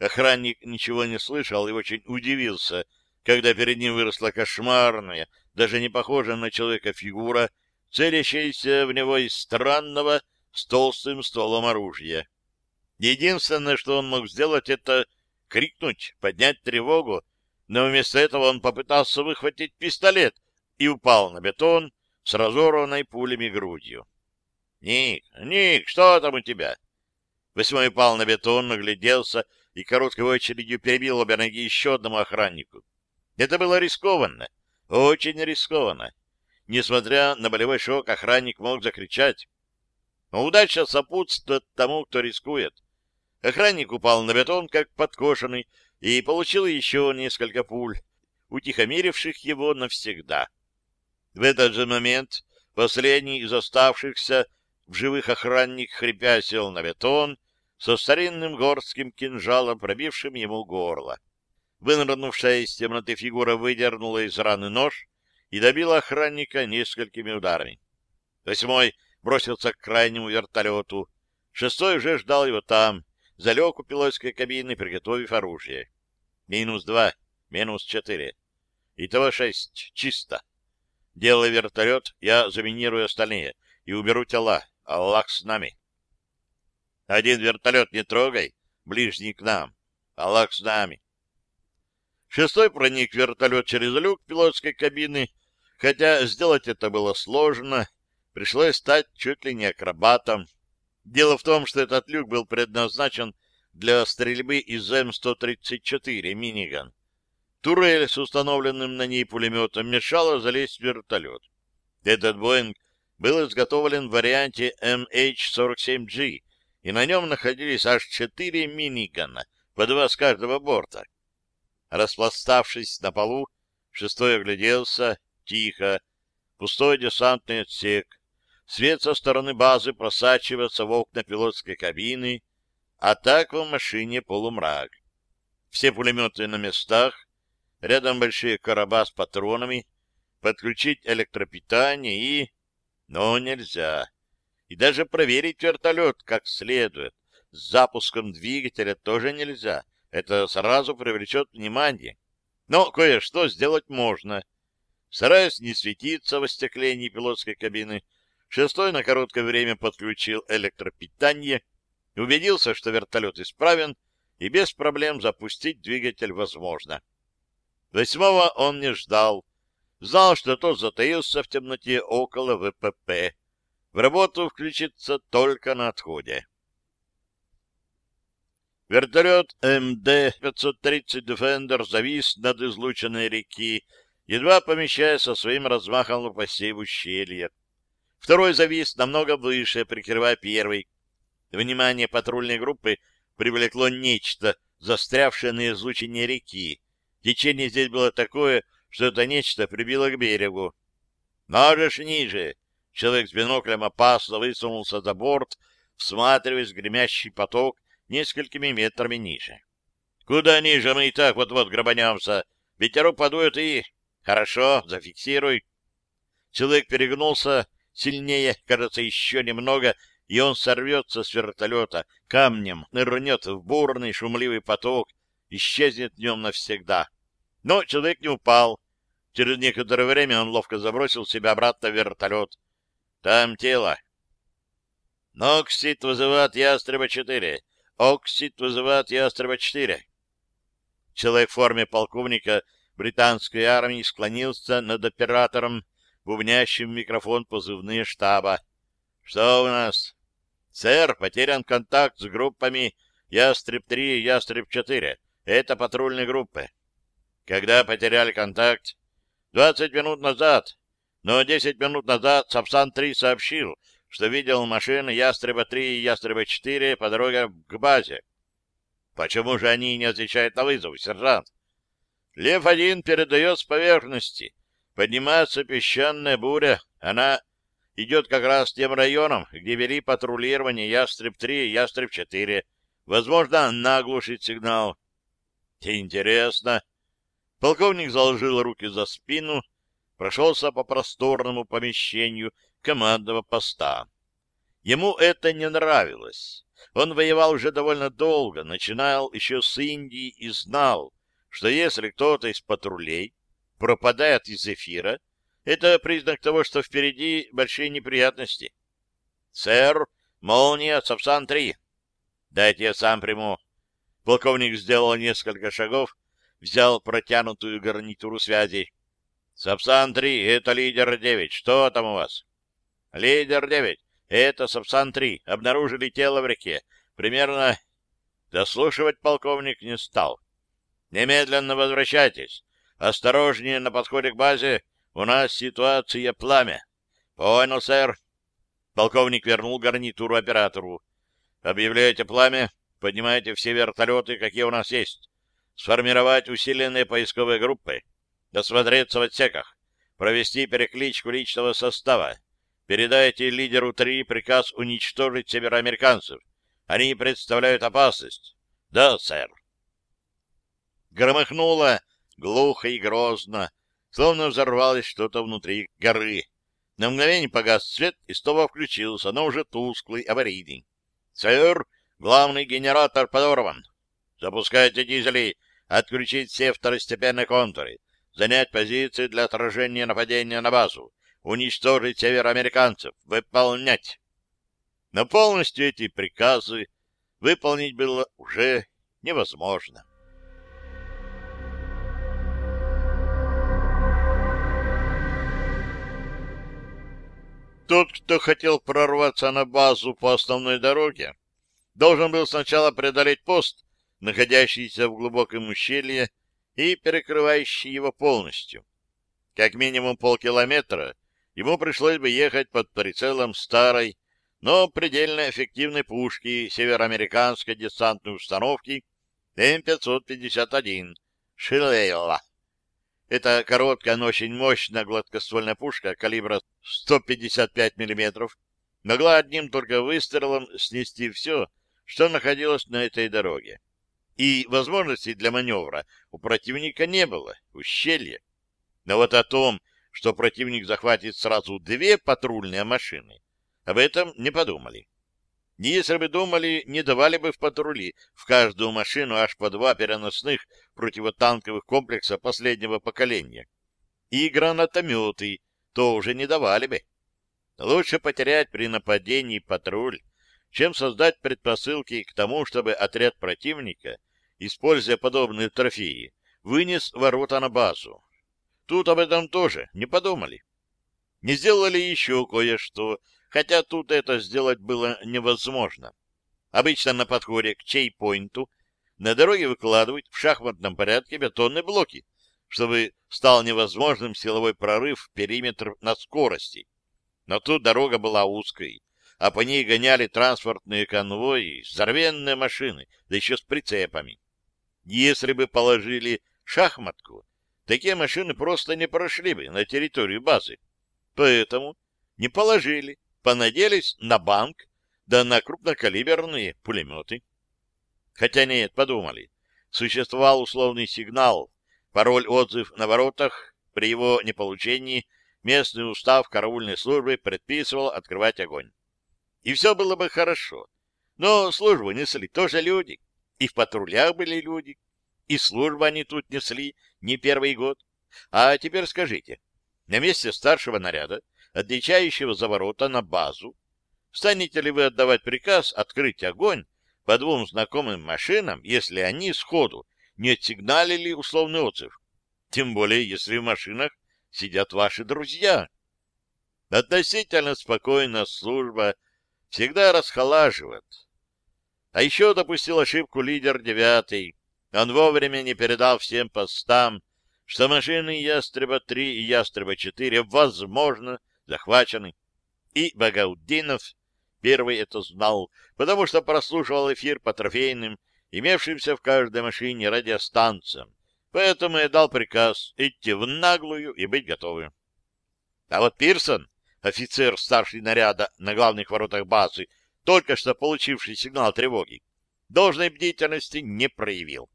Охранник ничего не слышал и очень удивился, когда перед ним выросла кошмарная, даже не похожая на человека фигура, целящаяся в него из странного с толстым стволом оружия. Единственное, что он мог сделать, это крикнуть, поднять тревогу, но вместо этого он попытался выхватить пистолет и упал на бетон с разорванной пулями грудью. — Ник, Ник, что там у тебя? Восьмой упал на бетон, нагляделся и короткой очередью перебил обе ноги еще одному охраннику. Это было рискованно, очень рискованно. Несмотря на болевой шок, охранник мог закричать. Но удача сопутствует тому, кто рискует. Охранник упал на бетон, как подкошенный, и получил еще несколько пуль, утихомиривших его навсегда. В этот же момент последний из оставшихся в живых охранник, хрипя, сел на бетон со старинным горским кинжалом, пробившим ему горло. Вынырнувшая из темноты фигура выдернула из раны нож и добила охранника несколькими ударами. Восьмой бросился к крайнему вертолету. Шестой уже ждал его там, залег у пилотской кабины, приготовив оружие. Минус два, минус четыре. Итого шесть. Чисто. Делай вертолет, я заминирую остальные и уберу тела. Аллах с нами. Один вертолет не трогай, ближний к нам. Аллах с нами. Шестой проник вертолет через люк пилотской кабины, хотя сделать это было сложно, пришлось стать чуть ли не акробатом. Дело в том, что этот люк был предназначен для стрельбы из М-134 миниган. Турель с установленным на ней пулеметом мешала залезть в вертолет. Этот «Боинг» был изготовлен в варианте MH-47G, и на нем находились аж четыре минигана, по два с каждого борта. Распластавшись на полу, шестой огляделся, тихо, пустой десантный отсек, Свет со стороны базы просачивается в окна пилотской кабины, а так в машине полумрак. Все пулеметы на местах, рядом большие короба с патронами, подключить электропитание и... Но нельзя. И даже проверить вертолет как следует. С запуском двигателя тоже нельзя. Это сразу привлечет внимание. Но кое-что сделать можно. Стараясь не светиться в остеклении пилотской кабины, Шестой на короткое время подключил электропитание, убедился, что вертолет исправен, и без проблем запустить двигатель возможно. Восьмого он не ждал. Знал, что тот затаился в темноте около ВПП. В работу включится только на отходе. Вертолет МД-530 Defender завис над излученной реки, едва помещаясь со своим размахом лопастей в ущелье. Второй завис намного выше, прикрывая первый. Внимание патрульной группы привлекло нечто, застрявшее на излучине реки. Течение здесь было такое, что это нечто прибило к берегу. «Можешь ниже!» Человек с биноклем опасно высунулся за борт, всматриваясь в гремящий поток несколькими метрами ниже. «Куда ниже? Мы и так вот-вот грабанемся. Ветерок подует и...» «Хорошо, зафиксируй». Человек перегнулся, Сильнее, кажется, еще немного, и он сорвется с вертолета, камнем нырнет в бурный шумливый поток, исчезнет в нем навсегда. Но человек не упал. Через некоторое время он ловко забросил себя обратно в вертолет. Там тело. Оксид вызывает Ястреба-4. Оксид вызывает Ястреба-4. Человек в форме полковника британской армии склонился над оператором бубнящий в микрофон позывные штаба. «Что у нас?» «Сэр, потерян контакт с группами Ястреб-3 и Ястреб-4. Это патрульные группы». «Когда потеряли контакт?» «Двадцать минут назад. Но десять минут назад Сапсан-3 сообщил, что видел машины Ястреба-3 и Ястреба-4 по дороге к базе. Почему же они не отвечают на вызов, сержант? Лев-1 передает с поверхности. Поднимается песчаная буря. Она идет как раз тем районом, где вели патрулирование Ястреб-3 и Ястреб-4. Возможно, наглушить сигнал. Интересно. Полковник заложил руки за спину, прошелся по просторному помещению командного поста. Ему это не нравилось. Он воевал уже довольно долго, начинал еще с Индии и знал, что если кто-то из патрулей пропадает из эфира, это признак того, что впереди большие неприятности. — Сэр, молния, Сапсан-3. — Дайте я сам приму. Полковник сделал несколько шагов, взял протянутую гарнитуру связи. — Сапсан-3, это лидер-9. Что там у вас? — Лидер-9, это Сапсан-3. Обнаружили тело в реке. Примерно... Дослушивать полковник не стал. — Немедленно возвращайтесь. Осторожнее на подходе к базе. У нас ситуация пламя. — Понял, сэр. Полковник вернул гарнитуру оператору. — Объявляйте пламя. Поднимайте все вертолеты, какие у нас есть. Сформировать усиленные поисковые группы. Досмотреться в отсеках. Провести перекличку личного состава. Передайте лидеру 3 приказ уничтожить североамериканцев. Они представляют опасность. Да, сэр. Громыхнуло глухо и грозно, словно взорвалось что-то внутри горы. На мгновение погас свет и снова включился, но уже тусклый, аварийный. «Сэр, главный генератор подорван. Запускайте дизели, отключить все второстепенные контуры, занять позиции для отражения нападения на базу, уничтожить североамериканцев, выполнять». Но полностью эти приказы выполнить было уже невозможно. Тот, кто хотел прорваться на базу по основной дороге, должен был сначала преодолеть пост, находящийся в глубоком ущелье и перекрывающий его полностью. Как минимум полкилометра ему пришлось бы ехать под прицелом старой, но предельно эффективной пушки североамериканской десантной установки М-551 «Шилейла». Это короткая, но очень мощная гладкоствольная пушка калибра 155 мм могла одним только выстрелом снести все, что находилось на этой дороге. И возможностей для маневра у противника не было, ущелье. Но вот о том, что противник захватит сразу две патрульные машины, об этом не подумали. Если бы думали, не давали бы в патрули в каждую машину аж по два переносных противотанковых комплекса последнего поколения. И гранатометы тоже не давали бы. Лучше потерять при нападении патруль, чем создать предпосылки к тому, чтобы отряд противника, используя подобные трофеи, вынес ворота на базу. Тут об этом тоже не подумали. Не сделали еще кое-что, хотя тут это сделать было невозможно. Обычно на подходе к чейпоинту на дороге выкладывают в шахматном порядке бетонные блоки, чтобы стал невозможным силовой прорыв в периметр на скорости. Но тут дорога была узкой, а по ней гоняли транспортные конвои, здоровенные машины, да еще с прицепами. Если бы положили шахматку, такие машины просто не прошли бы на территорию базы. Поэтому не положили, понадеялись на банк, да на крупнокалиберные пулеметы. Хотя нет, подумали. Существовал условный сигнал, пароль-отзыв на воротах. При его неполучении местный устав караульной службы предписывал открывать огонь. И все было бы хорошо. Но службу несли тоже люди. И в патрулях были люди. И службу они тут несли не первый год. А теперь скажите, на месте старшего наряда отвечающего за ворота на базу, станете ли вы отдавать приказ открыть огонь по двум знакомым машинам, если они сходу не отсигналили условный отзыв? Тем более, если в машинах сидят ваши друзья. Относительно спокойная служба всегда расхолаживает. А еще допустил ошибку лидер девятый. Он вовремя не передал всем постам, что машины Ястреба-3 и Ястреба-4, возможно, захвачены. И Багаудинов первый это знал, потому что прослушивал эфир по трофейным, имевшимся в каждой машине радиостанциям. Поэтому я дал приказ идти в наглую и быть готовым. А вот Пирсон, офицер старший наряда на главных воротах базы, только что получивший сигнал тревоги, должной бдительности не проявил.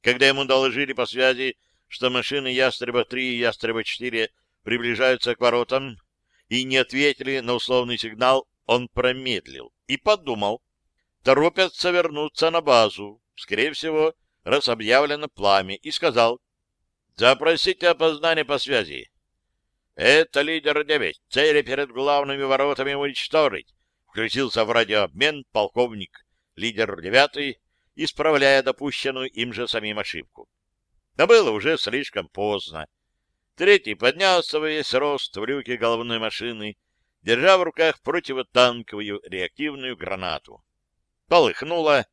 Когда ему доложили по связи, что машины Ястреба-3 и Ястреба-4 приближаются к воротам и не ответили на условный сигнал, он промедлил и подумал, торопятся вернуться на базу, скорее всего, раз объявлено пламя, и сказал, «Запросите опознание по связи». «Это лидер 9. Цели перед главными воротами уничтожить», — включился в радиообмен полковник, лидер 9, исправляя допущенную им же самим ошибку. Но было уже слишком поздно. Третий поднялся во весь рост в люке головной машины, держа в руках противотанковую реактивную гранату. Полыхнула,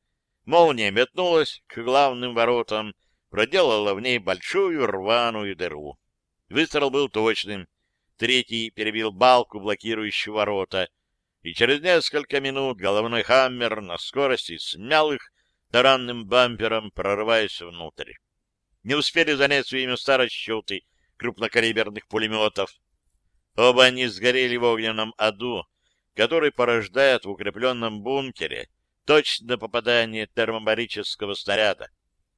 молния метнулась к главным воротам, проделала в ней большую рваную дыру. Выстрел был точным. Третий перебил балку, блокирующую ворота, и через несколько минут головной хаммер на скорости смял их таранным бампером, прорываясь внутрь. Не успели занять свои места расчеты крупнокалиберных пулеметов. Оба они сгорели в огненном аду, который порождает в укрепленном бункере точное попадание термобарического снаряда,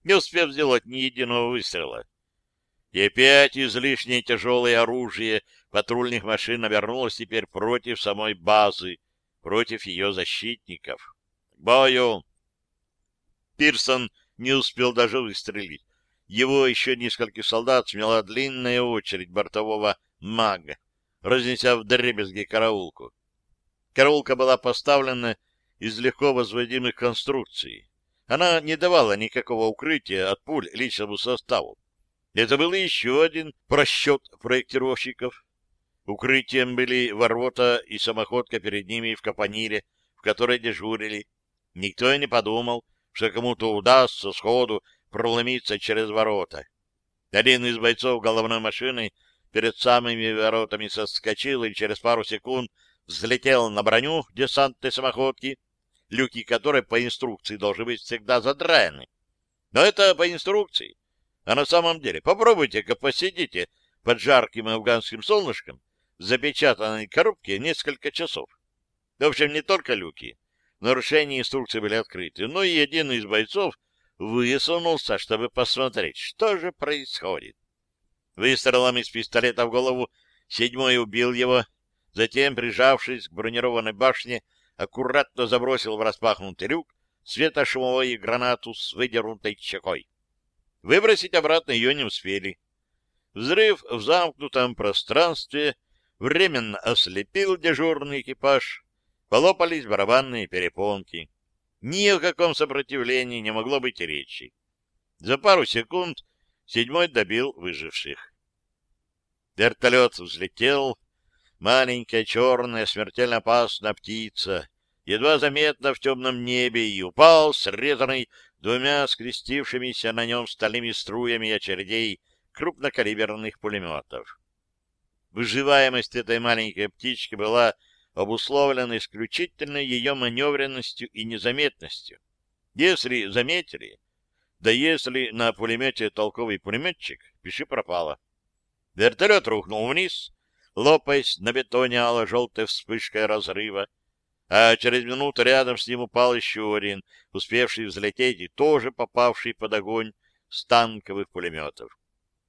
не успев сделать ни единого выстрела. И опять излишнее тяжелое оружие патрульных машин обернулось теперь против самой базы, против ее защитников. К бою! Пирсон не успел даже выстрелить. Его еще несколько солдат смела длинная очередь бортового мага, разнеся в дребезги караулку. Караулка была поставлена из легко возводимых конструкций. Она не давала никакого укрытия от пуль личному составу. Это был еще один просчет проектировщиков. Укрытием были ворота и самоходка перед ними в капонире, в которой дежурили. Никто и не подумал, что кому-то удастся сходу проломиться через ворота. Один из бойцов головной машины перед самыми воротами соскочил и через пару секунд взлетел на броню десантной самоходки, люки которой по инструкции должны быть всегда задраены. Но это по инструкции. А на самом деле, попробуйте-ка посидите под жарким афганским солнышком запечатанной коробке несколько часов. В общем, не только люки. Нарушения инструкции были открыты, но и один из бойцов высунулся, чтобы посмотреть, что же происходит. Выстрелом из пистолета в голову седьмой убил его, затем, прижавшись к бронированной башне, аккуратно забросил в распахнутый люк светошумовую гранату с выдернутой чекой. Выбросить обратно ее не успели. Взрыв в замкнутом пространстве временно ослепил дежурный экипаж, полопались барабанные перепонки. Ни о каком сопротивлении не могло быть речи. За пару секунд седьмой добил выживших. Вертолет взлетел. Маленькая, черная, смертельно опасная птица, едва заметно в темном небе, и упал, срезанный двумя скрестившимися на нем стальными струями очередей крупнокалиберных пулеметов. Выживаемость этой маленькой птички была обусловлена исключительно ее маневренностью и незаметностью. Если заметили, да если на пулемете толковый пулеметчик, пиши пропало. Вертолет рухнул вниз, лопаясь на бетоне ало-желтой вспышкой разрыва, а через минуту рядом с ним упал еще один, успевший взлететь и тоже попавший под огонь с танковых пулеметов.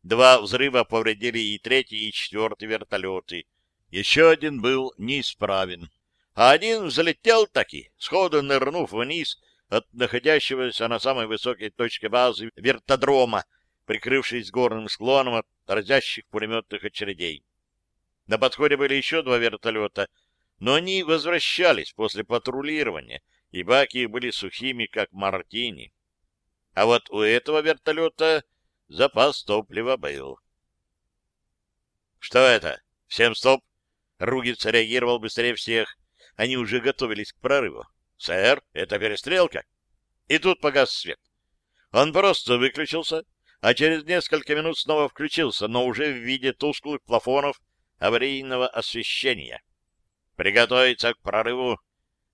Два взрыва повредили и третий, и четвертый вертолеты. Еще один был неисправен. А один взлетел таки, сходу нырнув вниз от находящегося на самой высокой точке базы вертодрома, прикрывшись горным склоном от разящих пулеметных очередей. На подходе были еще два вертолета — но они возвращались после патрулирования, и баки были сухими, как мартини. А вот у этого вертолета запас топлива был. «Что это? Всем стоп!» Ругиц реагировал быстрее всех. Они уже готовились к прорыву. «Сэр, это перестрелка!» И тут погас свет. Он просто выключился, а через несколько минут снова включился, но уже в виде тусклых плафонов аварийного освещения. Приготовиться к прорыву.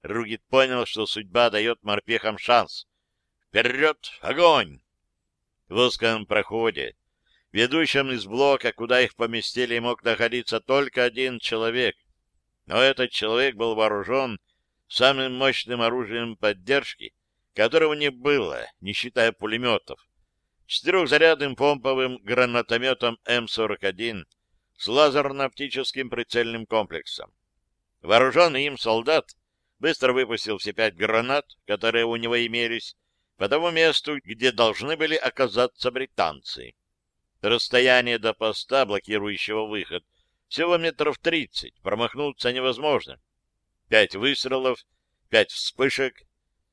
Ругит понял, что судьба дает морпехам шанс. Вперед! Огонь! В узком проходе, ведущем из блока, куда их поместили, мог находиться только один человек. Но этот человек был вооружен самым мощным оружием поддержки, которого не было, не считая пулеметов, четырехзарядным помповым гранатометом М-41 с лазерно-оптическим прицельным комплексом. Вооруженный им солдат быстро выпустил все пять гранат, которые у него имелись, по тому месту, где должны были оказаться британцы. Расстояние до поста, блокирующего выход, всего метров тридцать, промахнуться невозможно. Пять выстрелов, пять вспышек.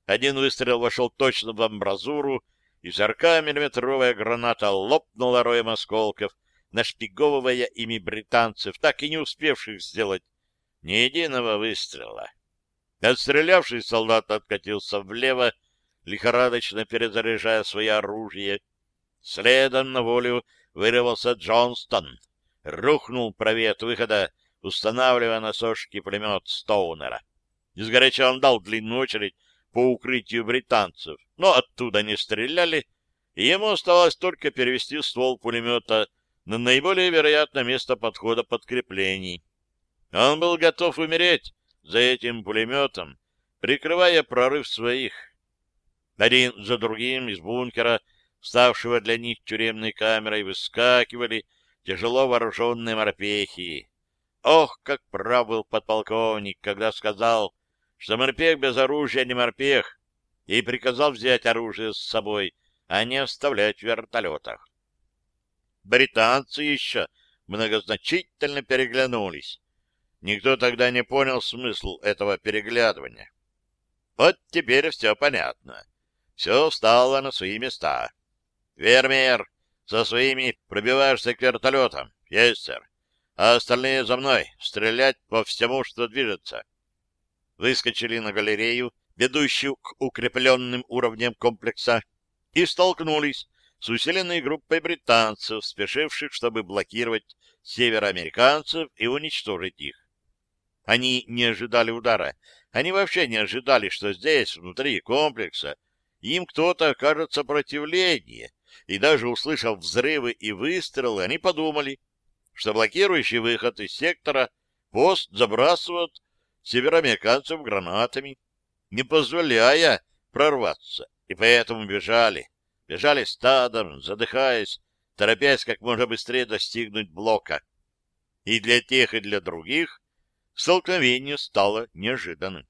Один выстрел вошел точно в амбразуру, и 40-миллиметровая граната лопнула роем осколков, нашпиговывая ими британцев, так и не успевших сделать ни единого выстрела. Отстрелявший солдат откатился влево, лихорадочно перезаряжая свое оружие. Следом на волю вырвался Джонстон. Рухнул провет выхода, устанавливая на сошке пулемет Стоунера. Изгоряча он дал длинную очередь по укрытию британцев, но оттуда не стреляли, и ему оставалось только перевести ствол пулемета на наиболее вероятное место подхода подкреплений. Он был готов умереть за этим пулеметом, прикрывая прорыв своих. Один за другим из бункера, ставшего для них тюремной камерой, выскакивали тяжело вооруженные морпехи. Ох, как прав был подполковник, когда сказал, что морпех без оружия не морпех, и приказал взять оружие с собой, а не оставлять в вертолетах. Британцы еще многозначительно переглянулись. Никто тогда не понял смысл этого переглядывания. Вот теперь все понятно. Все встало на свои места. Вермеер, со своими пробиваешься к вертолетам. Есть, сэр. А остальные за мной. Стрелять по всему, что движется. Выскочили на галерею, ведущую к укрепленным уровням комплекса, и столкнулись с усиленной группой британцев, спешивших, чтобы блокировать североамериканцев и уничтожить их. Они не ожидали удара. Они вообще не ожидали, что здесь, внутри комплекса, им кто-то окажет сопротивление. И даже услышав взрывы и выстрелы, они подумали, что блокирующий выход из сектора пост забрасывают североамериканцев гранатами, не позволяя прорваться, и поэтому бежали. Бежали стадом, задыхаясь, торопясь как можно быстрее достигнуть блока. И для тех, и для других столкновение стало неожиданным.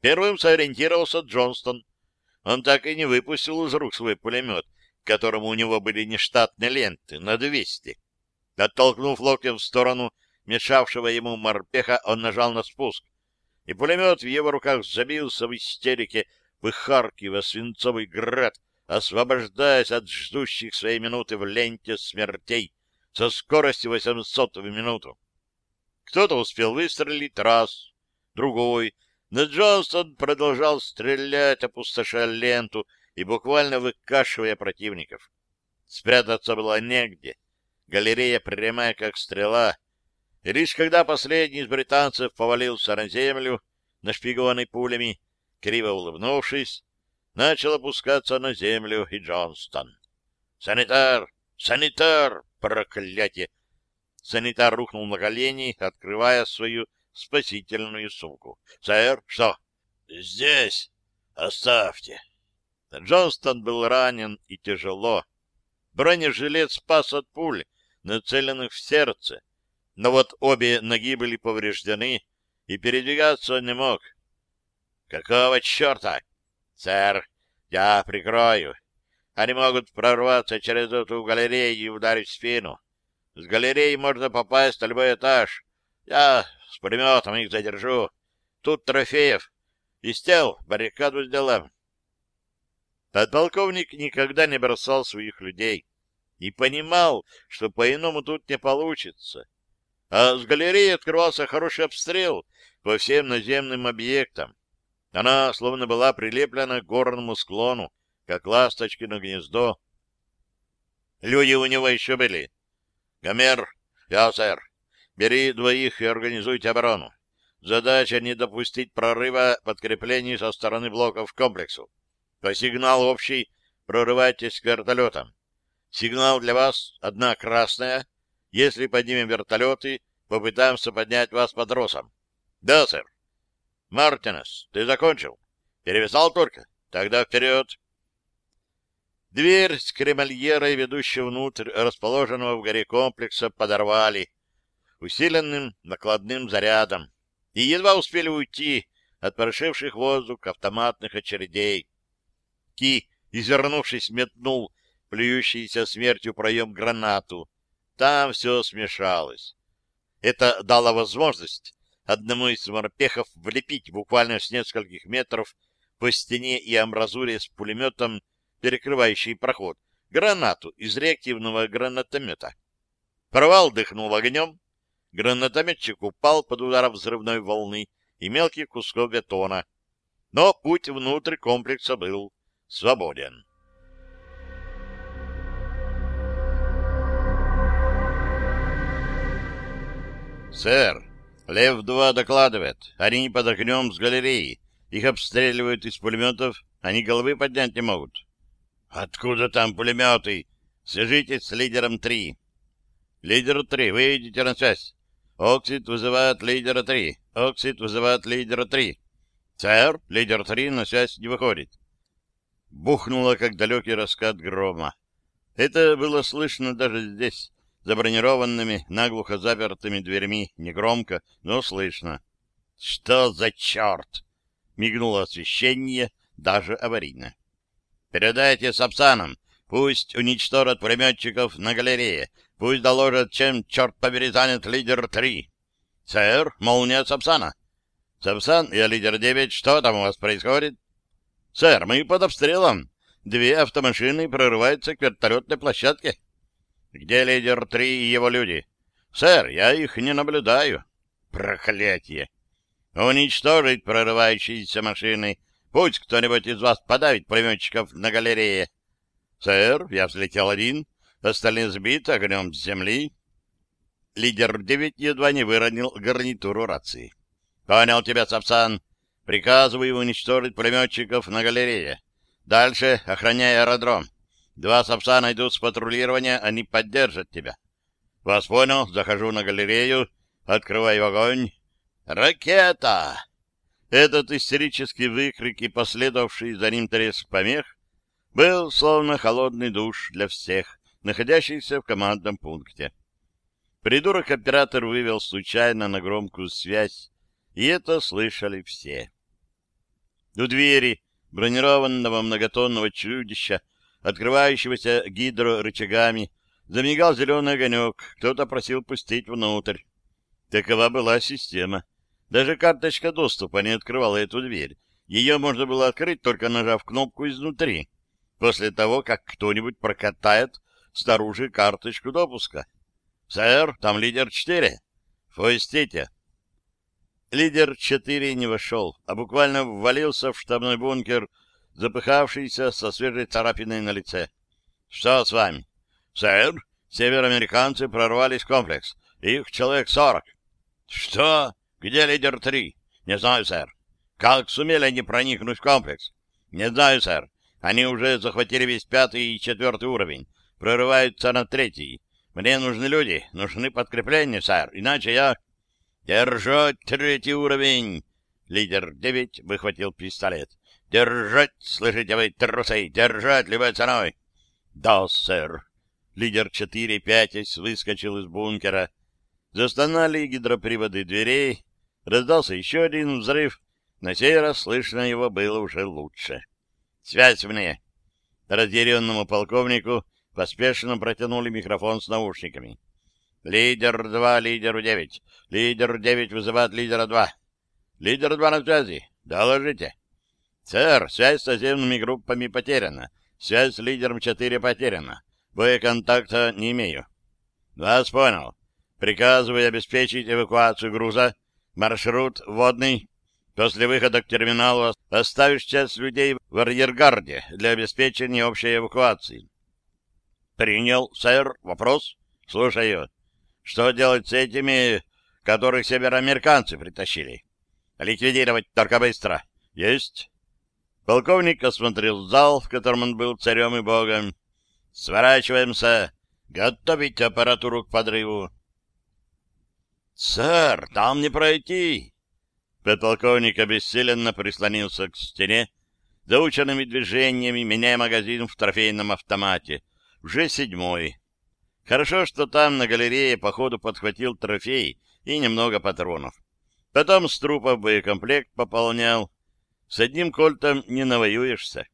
Первым сориентировался Джонстон. Он так и не выпустил из рук свой пулемет, которому у него были нештатные ленты на 200. Оттолкнув локтем в сторону мешавшего ему морпеха, он нажал на спуск, и пулемет в его руках забился в истерике, выхаркивая свинцовый град, освобождаясь от ждущих своей минуты в ленте смертей со скоростью 800 в минуту. Кто-то успел выстрелить раз, другой, но Джонсон продолжал стрелять, опустошая ленту и буквально выкашивая противников. Спрятаться было негде. Галерея прямая, как стрела. И лишь когда последний из британцев повалился на землю, нашпигованный пулями, криво улыбнувшись, начал опускаться на землю и Джонстон. «Санитар! Санитар! Проклятие!» Санитар рухнул на колени, открывая свою спасительную сумку. «Сэр, что?» «Здесь. Оставьте». Джонстон был ранен и тяжело. Бронежилет спас от пуль, нацеленных в сердце. Но вот обе ноги были повреждены, и передвигаться он не мог. «Какого черта?» «Сэр, я прикрою. Они могут прорваться через эту галерею и ударить в спину. С галереи можно попасть на любой этаж. Я с пулеметом их задержу. Тут трофеев. Из тел баррикаду сделаем». Подполковник никогда не бросал своих людей и понимал, что по-иному тут не получится. А с галереи открывался хороший обстрел по всем наземным объектам. Она словно была прилеплена к горному склону, как ласточки на гнездо. Люди у него еще были. Гомер, я, сэр, бери двоих и организуйте оборону. Задача не допустить прорыва подкреплений со стороны блоков комплексу. По сигналу общий прорывайтесь к вертолетам. Сигнал для вас — одна красная. Если поднимем вертолеты, попытаемся поднять вас под росом. Да, сэр. Мартинес, ты закончил? Перевязал только? Тогда вперед. Дверь с кремальерой, ведущую внутрь расположенного в горе комплекса, подорвали усиленным накладным зарядом и едва успели уйти от прошивших воздух автоматных очередей. Ки, извернувшись, метнул плюющийся смертью проем гранату. Там все смешалось. Это дало возможность одному из морпехов влепить буквально с нескольких метров по стене и амбразуре с пулеметом, перекрывающий проход, гранату из реактивного гранатомета. Провал дыхнул огнем, гранатометчик упал под ударом взрывной волны и мелких кусков бетона, но путь внутрь комплекса был свободен. «Сэр, Лев-2 докладывает. Они под огнем с галереи. Их обстреливают из пулеметов. Они головы поднять не могут». «Откуда там пулеметы? Свяжитесь с лидером 3». «Лидер 3, выйдите на связь. Оксид вызывает лидера 3. Оксид вызывает лидера 3. Сэр, лидер 3 на связь не выходит». Бухнуло, как далекий раскат грома. Это было слышно даже здесь за бронированными, наглухо запертыми дверьми, негромко, но слышно. — Что за черт? — мигнуло освещение, даже аварийно. — Передайте Сапсанам, пусть уничтожат пулеметчиков на галерее, пусть доложат, чем, черт побери, занят лидер 3. — Сэр, молния Сапсана. — Сапсан, я лидер 9, что там у вас происходит? — Сэр, мы под обстрелом. Две автомашины прорываются к вертолетной площадке. — где лидер три и его люди? Сэр, я их не наблюдаю. Проклятие! Уничтожить прорывающиеся машины. Пусть кто-нибудь из вас подавит пулеметчиков на галерее. Сэр, я взлетел один, остальные сбиты огнем с земли. Лидер девять едва не выронил гарнитуру рации. Понял тебя, Сапсан. Приказываю уничтожить пулеметчиков на галерее. Дальше охраняй аэродром. Два сапса найдут с патрулирования, они поддержат тебя. Вас понял, захожу на галерею, открываю огонь. Ракета! Этот истерический выкрик и последовавший за ним треск помех был словно холодный душ для всех, находящихся в командном пункте. Придурок-оператор вывел случайно на громкую связь, и это слышали все. У двери бронированного многотонного чудища открывающегося гидрорычагами, замигал зеленый огонек, кто-то просил пустить внутрь. Такова была система. Даже карточка доступа не открывала эту дверь. Ее можно было открыть, только нажав кнопку изнутри, после того, как кто-нибудь прокатает снаружи карточку допуска. «Сэр, там лидер 4. Впустите». Лидер 4 не вошел, а буквально ввалился в штабной бункер запыхавшийся, со свежей царапиной на лице. — Что с вами? — Сэр, североамериканцы прорвались в комплекс. Их человек сорок. — Что? Где лидер три? — Не знаю, сэр. — Как сумели они проникнуть в комплекс? — Не знаю, сэр. Они уже захватили весь пятый и четвертый уровень. Прорываются на третий. Мне нужны люди, нужны подкрепления, сэр, иначе я... — Держать третий уровень! Лидер девять выхватил пистолет. Держать, слышите вы, трусы, держать любой ценой. Да, сэр. Лидер 4 пятясь выскочил из бункера. Застонали гидроприводы дверей. Раздался еще один взрыв. На сей раз слышно его было уже лучше. «Связь мне!» Разъяренному полковнику поспешно протянули микрофон с наушниками. «Лидер 2, лидеру 9. Лидер 9 вызывает лидера 2. Лидер 2 на связи. Доложите». «Сэр, связь с наземными группами потеряна. Связь с лидером 4 потеряна. Боеконтакта не имею». «Вас понял. Приказываю обеспечить эвакуацию груза. Маршрут водный. После выхода к терминалу оставишь часть людей в арьергарде для обеспечения общей эвакуации». «Принял, сэр. Вопрос?» «Слушаю. Что делать с этими, которых североамериканцы притащили?» «Ликвидировать только быстро». «Есть». Полковник осмотрел зал, в котором он был царем и богом. «Сворачиваемся! Готовить аппаратуру к подрыву!» «Сэр, там не пройти!» Подполковник обессиленно прислонился к стене, заученными движениями, меняя магазин в трофейном автомате. Уже седьмой. Хорошо, что там на галерее по ходу подхватил трофей и немного патронов. Потом с трупов боекомплект пополнял. С одним кольтом не навоюешься.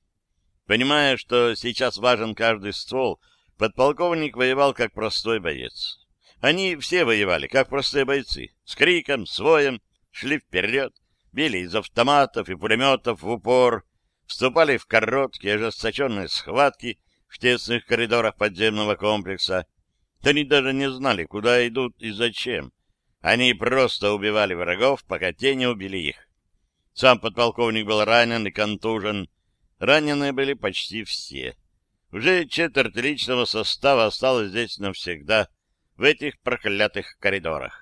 Понимая, что сейчас важен каждый ствол, подполковник воевал как простой боец. Они все воевали, как простые бойцы, с криком, своем, шли вперед, били из автоматов и пулеметов в упор, вступали в короткие ожесточенные схватки в тесных коридорах подземного комплекса. Они даже не знали, куда идут и зачем. Они просто убивали врагов, пока те не убили их. Сам подполковник был ранен и контужен. Раненые были почти все. Уже четверть личного состава осталось здесь навсегда, в этих проклятых коридорах. —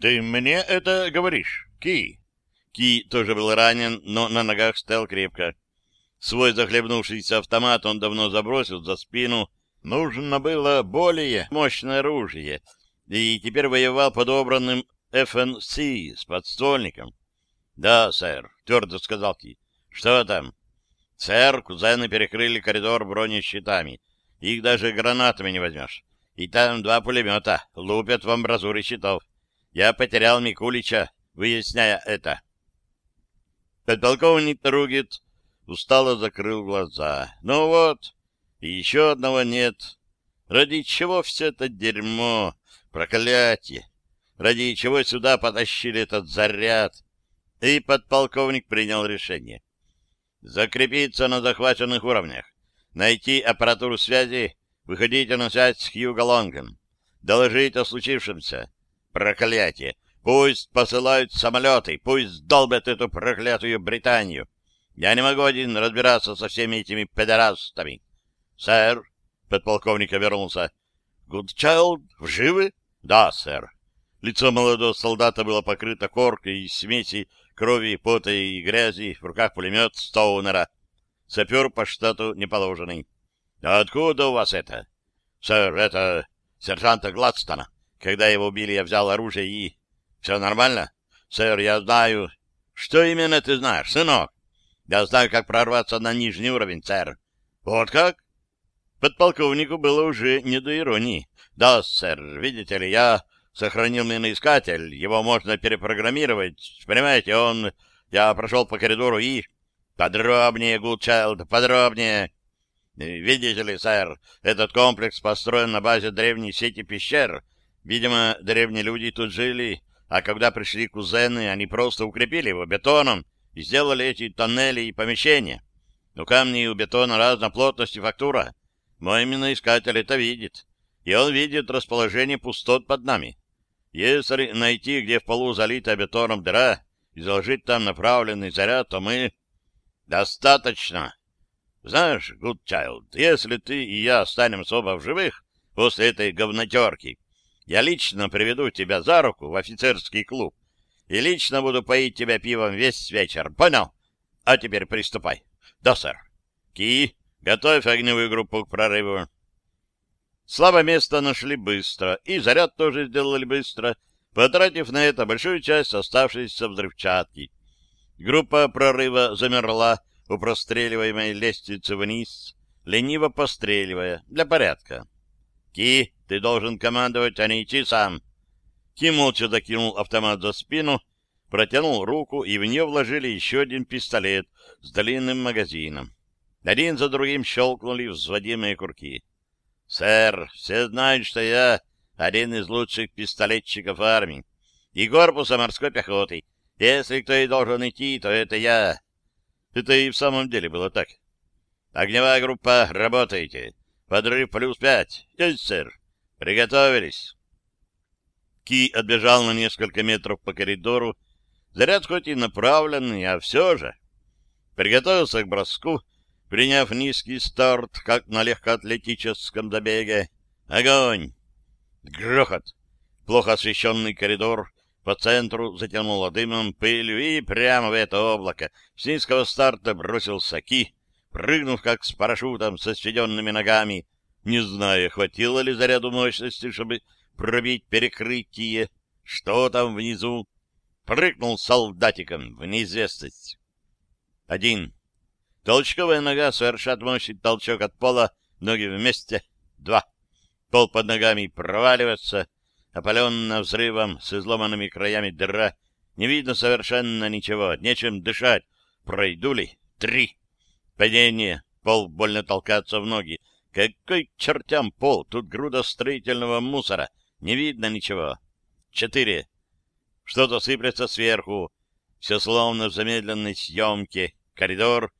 Ты мне это говоришь, Ки? Ки тоже был ранен, но на ногах стоял крепко. Свой захлебнувшийся автомат он давно забросил за спину. Нужно было более мощное оружие, и теперь воевал подобранным ФНС с подствольником. — Да, сэр, — твердо сказал Ки. — Что там? — Сэр, кузены перекрыли коридор бронещитами. Их даже гранатами не возьмешь. И там два пулемета лупят в амбразуры щитов. Я потерял Микулича, выясняя это. Подполковник Таругит устало закрыл глаза. Ну вот, и еще одного нет. Ради чего все это дерьмо, проклятие? Ради чего сюда потащили этот заряд? И подполковник принял решение. Закрепиться на захваченных уровнях, найти аппаратуру связи, выходить на связь с Хьюго Лонгом, доложить о случившемся. Проклятие! Пусть посылают самолеты, пусть долбят эту проклятую Британию. Я не могу один разбираться со всеми этими педерастами. — Сэр, — подполковник обернулся, — Гудчайлд, живы? — Да, сэр. Лицо молодого солдата было покрыто коркой из смеси крови, пота и грязи, в руках пулемет Стоунера. Сапер по штату неположенный. — откуда у вас это? — Сэр, это сержанта Гладстона. Когда его убили, я взял оружие и... Все нормально? Сэр, я знаю... Что именно ты знаешь, сынок? Я знаю, как прорваться на нижний уровень, сэр. Вот как? Подполковнику было уже не до иронии. Да, сэр, видите ли, я сохранил миноискатель, его можно перепрограммировать. Понимаете, он... Я прошел по коридору и... Подробнее, Гудчайлд, подробнее. Видите ли, сэр, этот комплекс построен на базе древней сети пещер. Видимо, древние люди тут жили а когда пришли кузены, они просто укрепили его бетоном и сделали эти тоннели и помещения. Но камни у бетона разной плотности фактура. Мой миноискатель это видит. И он видит расположение пустот под нами. Если найти, где в полу залита бетоном дыра, и заложить там направленный заряд, то мы... Достаточно. Знаешь, Гудчайлд, если ты и я останемся оба в живых после этой говнотерки, я лично приведу тебя за руку в офицерский клуб и лично буду поить тебя пивом весь вечер. Понял? А теперь приступай. Да, сэр. Ки, готовь огневую группу к прорыву. Слабое место нашли быстро, и заряд тоже сделали быстро, потратив на это большую часть оставшейся взрывчатки. Группа прорыва замерла у простреливаемой лестницы вниз, лениво постреливая, для порядка. Ки, ты должен командовать, а не идти сам. Ки молча закинул автомат за спину, протянул руку, и в нее вложили еще один пистолет с длинным магазином. Один за другим щелкнули взводимые курки. — Сэр, все знают, что я один из лучших пистолетчиков армии и корпуса морской пехоты. Если кто и должен идти, то это я. Это и в самом деле было так. Огневая группа, работайте. Подрыв плюс пять. Есть, сэр. Приготовились. Ки отбежал на несколько метров по коридору. Заряд хоть и направленный, а все же. Приготовился к броску, приняв низкий старт, как на легкоатлетическом забеге. Огонь! Грохот! Плохо освещенный коридор по центру затянуло дымом, пылью, и прямо в это облако с низкого старта бросился Ки, прыгнув как с парашютом со сведенными ногами, не зная, хватило ли заряду мощности, чтобы пробить перекрытие. Что там внизу? Прыгнул солдатиком в неизвестность. Один. Толчковая нога совершает мощный толчок от пола, ноги вместе. Два. Пол под ногами проваливается, опаленно взрывом с изломанными краями дыра. Не видно совершенно ничего, нечем дышать. Пройду ли? Три. Падение. Пол больно толкается в ноги. Какой чертям пол? Тут груда строительного мусора. Не видно ничего. Четыре. Что-то сыплется сверху. Все словно в замедленной съемке. Коридор.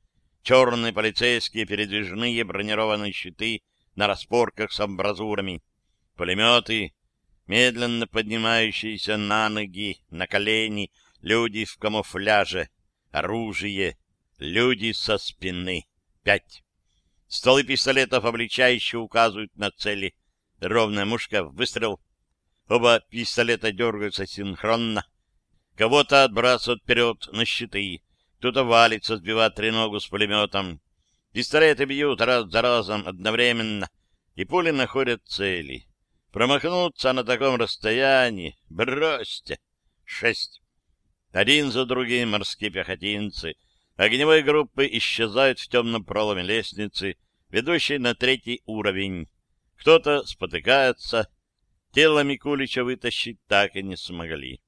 Черные полицейские передвижные бронированные щиты на распорках с амбразурами. Пулеметы. Медленно поднимающиеся на ноги, на колени. Люди в камуфляже. Оружие. Люди со спины. Пять. Стволы пистолетов обличающе указывают на цели. Ровная мушка, выстрел. Оба пистолета дергаются синхронно. Кого-то отбрасывают вперед на щиты. Кто-то валится, сбивает треногу с пулеметом. Пистолеты бьют раз за разом одновременно, и пули находят цели. Промахнуться на таком расстоянии — бросьте. Шесть. Один за другим морские пехотинцы — огневой группы исчезают в темном проломе лестницы, ведущей на третий уровень. Кто-то спотыкается. Тело Микулича вытащить так и не смогли.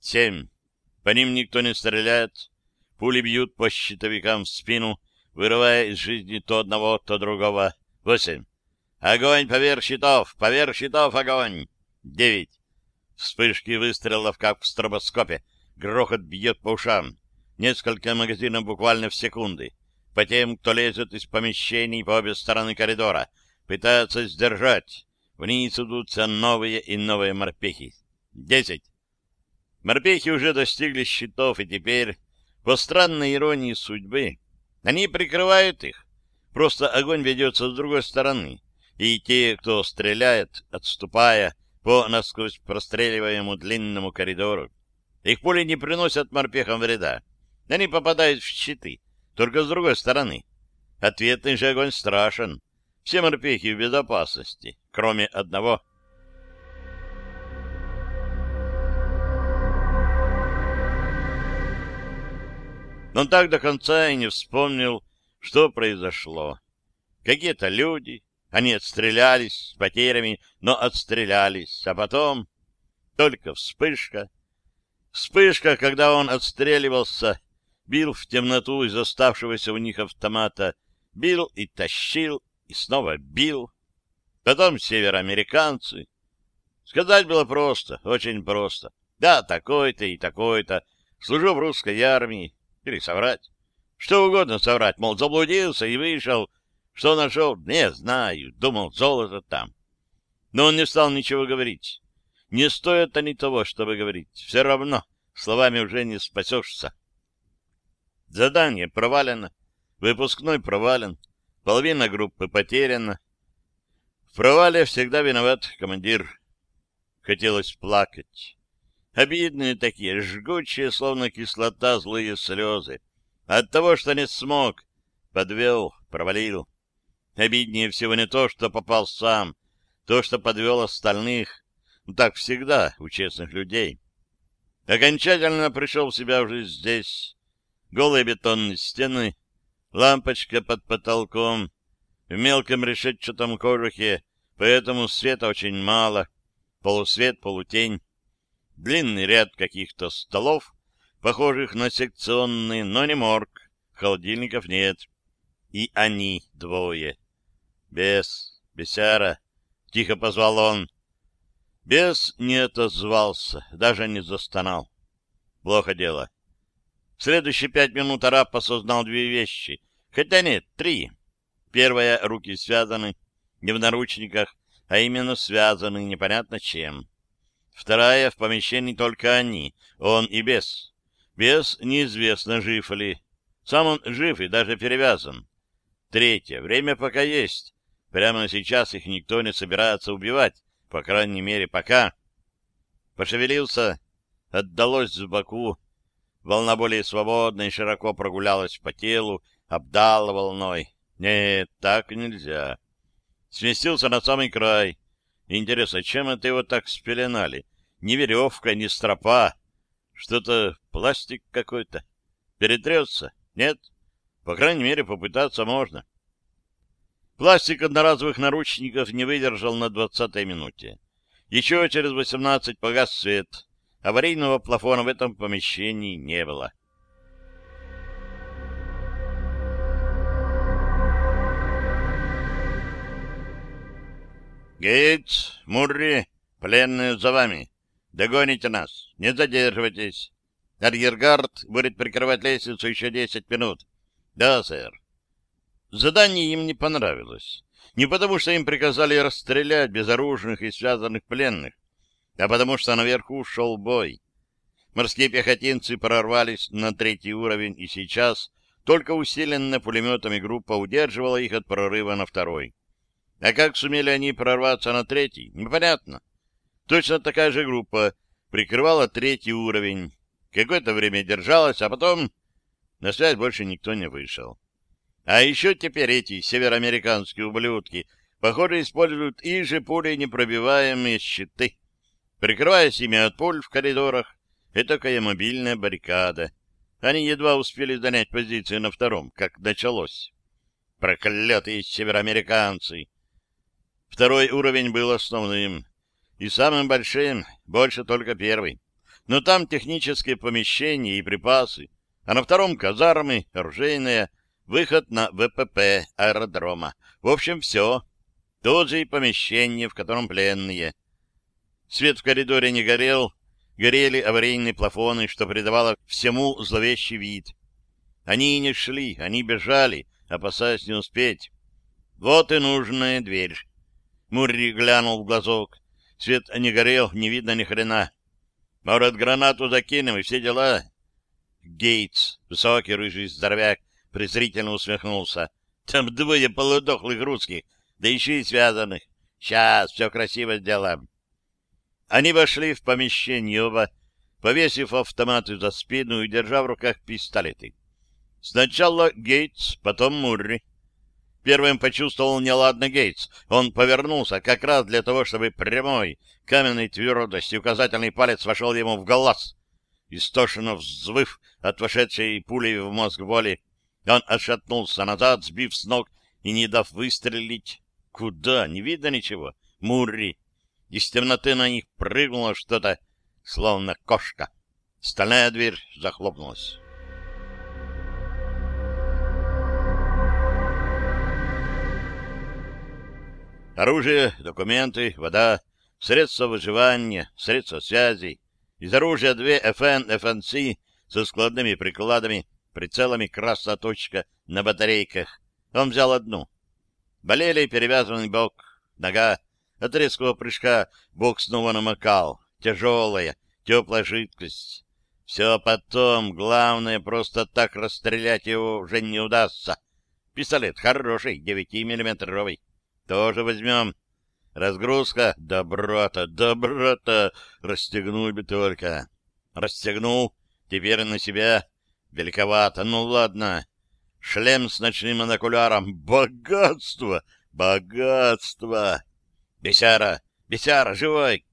Семь. По ним никто не стреляет. Пули бьют по щитовикам в спину, вырывая из жизни то одного, то другого. Восемь. Огонь поверх щитов! Поверх щитов огонь! Девять. Вспышки выстрелов, как в стробоскопе. Грохот бьет по ушам. Несколько магазинов буквально в секунды. По тем, кто лезет из помещений по обе стороны коридора, пытаются сдержать. Вниз идутся новые и новые морпехи. Десять. Морпехи уже достигли щитов, и теперь, по странной иронии судьбы, они прикрывают их. Просто огонь ведется с другой стороны, и те, кто стреляет, отступая по насквозь простреливаемому длинному коридору, их пули не приносят морпехам вреда. Они попадают в щиты, только с другой стороны. Ответный же огонь страшен. Все морпехи в безопасности, кроме одного. Он так до конца и не вспомнил, что произошло. Какие-то люди, они отстрелялись с потерями, но отстрелялись, а потом только вспышка. Вспышка, когда он отстреливался, бил в темноту из оставшегося у них автомата, бил и тащил, и снова бил. Потом североамериканцы. Сказать было просто, очень просто. Да, такой-то и такой-то. Служу в русской армии. Или соврать. Что угодно соврать, мол, заблудился и вышел. Что нашел? Не знаю. Думал, золото там. Но он не стал ничего говорить. Не стоят они того, чтобы говорить. Все равно словами уже не спасешься. Задание провалено, выпускной провален, половина группы потеряна. В провале всегда виноват командир. Хотелось плакать. Обидные такие, жгучие, словно кислота, злые слезы. От того, что не смог, подвел, провалил. Обиднее всего не то, что попал сам, то, что подвел остальных. Так всегда у честных людей. Окончательно пришел в себя уже здесь, голые бетонные стены, лампочка под потолком, в мелком решетчатом кожухе, поэтому света очень мало, полусвет, полутень, длинный ряд каких-то столов, похожих на секционные, но не морг, холодильников нет. И они двое. Бес, бесяра, тихо позвал он. Бес не отозвался, даже не застонал. Плохо дело. В следующие пять минут араб осознал две вещи. Хотя нет, три. Первая — руки связаны, не в наручниках, а именно связаны непонятно чем. Вторая — в помещении только они, он и бес. Бес неизвестно, жив ли. Сам он жив и даже перевязан. Третье — время пока есть. Прямо сейчас их никто не собирается убивать, по крайней мере, пока. Пошевелился, отдалось в боку, Волна более свободно и широко прогулялась по телу, обдала волной. Нет, так нельзя. Сместился на самый край. Интересно, чем это его так спеленали? Ни веревка, ни стропа. Что-то пластик какой-то. Перетрется? Нет? По крайней мере, попытаться можно. Пластик одноразовых наручников не выдержал на двадцатой минуте. Еще через восемнадцать погас свет. Аварийного плафона в этом помещении не было. Гейтс, Мурри, пленные за вами. Догоните нас, не задерживайтесь. Арьергард будет прикрывать лестницу еще десять минут. Да, сэр. Задание им не понравилось. Не потому, что им приказали расстрелять безоружных и связанных пленных, а потому, что наверху шел бой. Морские пехотинцы прорвались на третий уровень, и сейчас только усиленная пулеметами группа удерживала их от прорыва на второй. А как сумели они прорваться на третий, непонятно. Точно такая же группа прикрывала третий уровень. Какое-то время держалась, а потом на связь больше никто не вышел. А еще теперь эти североамериканские ублюдки, похоже, используют и же пули непробиваемые щиты. Прикрываясь ими от пуль в коридорах, это такая мобильная баррикада. Они едва успели занять позиции на втором, как началось. Проклятые североамериканцы! Второй уровень был основным. И самым большим, больше только первый. Но там технические помещения и припасы, а на втором казармы, оружейная, выход на ВПП аэродрома. В общем, все. Тот же и помещение, в котором пленные. Свет в коридоре не горел, горели аварийные плафоны, что придавало всему зловещий вид. Они не шли, они бежали, опасаясь не успеть. Вот и нужная дверь. Мурри глянул в глазок. Свет не горел, не видно ни хрена. Может, гранату закинем и все дела? Гейтс, высокий рыжий здоровяк, презрительно усмехнулся. Там двое полудохлых русских, да еще и связанных. Сейчас все красиво сделаем. Они вошли в помещение оба, повесив автоматы за спину и держа в руках пистолеты. Сначала Гейтс, потом Мурри. Первым почувствовал неладно Гейтс. Он повернулся как раз для того, чтобы прямой, каменной твердостью указательный палец вошел ему в глаз. Истошно взвыв от вошедшей пули в мозг боли, он отшатнулся назад, сбив с ног и не дав выстрелить. Куда? Не видно ничего. Мурри. Из темноты на них прыгнуло что-то, словно кошка. Стальная дверь захлопнулась. Оружие, документы, вода, средства выживания, средства связи. Из оружия две FN, FNC со складными прикладами, прицелами красная точка на батарейках. Он взял одну. Болели перевязанный бок, нога. От резкого прыжка бок снова намокал. Тяжелая, теплая жидкость. Все потом, главное, просто так расстрелять его уже не удастся. Пистолет хороший, 9-миллиметровый. Тоже возьмем. Разгрузка. Доброта, доброта. Расстегнуть бы только. Расстегнул. Теперь на себя. Великовато. Ну ладно. Шлем с ночным монокуляром. Богатство! Богатство! Бесяра! Бесяра, живой!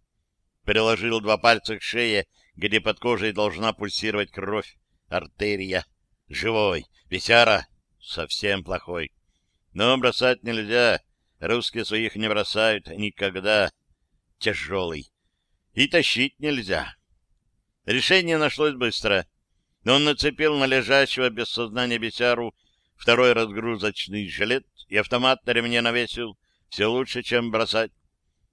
Приложил два пальца к шее, где под кожей должна пульсировать кровь. Артерия. Живой. Бесяра. Совсем плохой. Но бросать нельзя. Русские своих не бросают никогда. Тяжелый. И тащить нельзя. Решение нашлось быстро. Он нацепил на лежащего без сознания бесяру второй разгрузочный жилет и автомат на ремне навесил. Все лучше, чем бросать.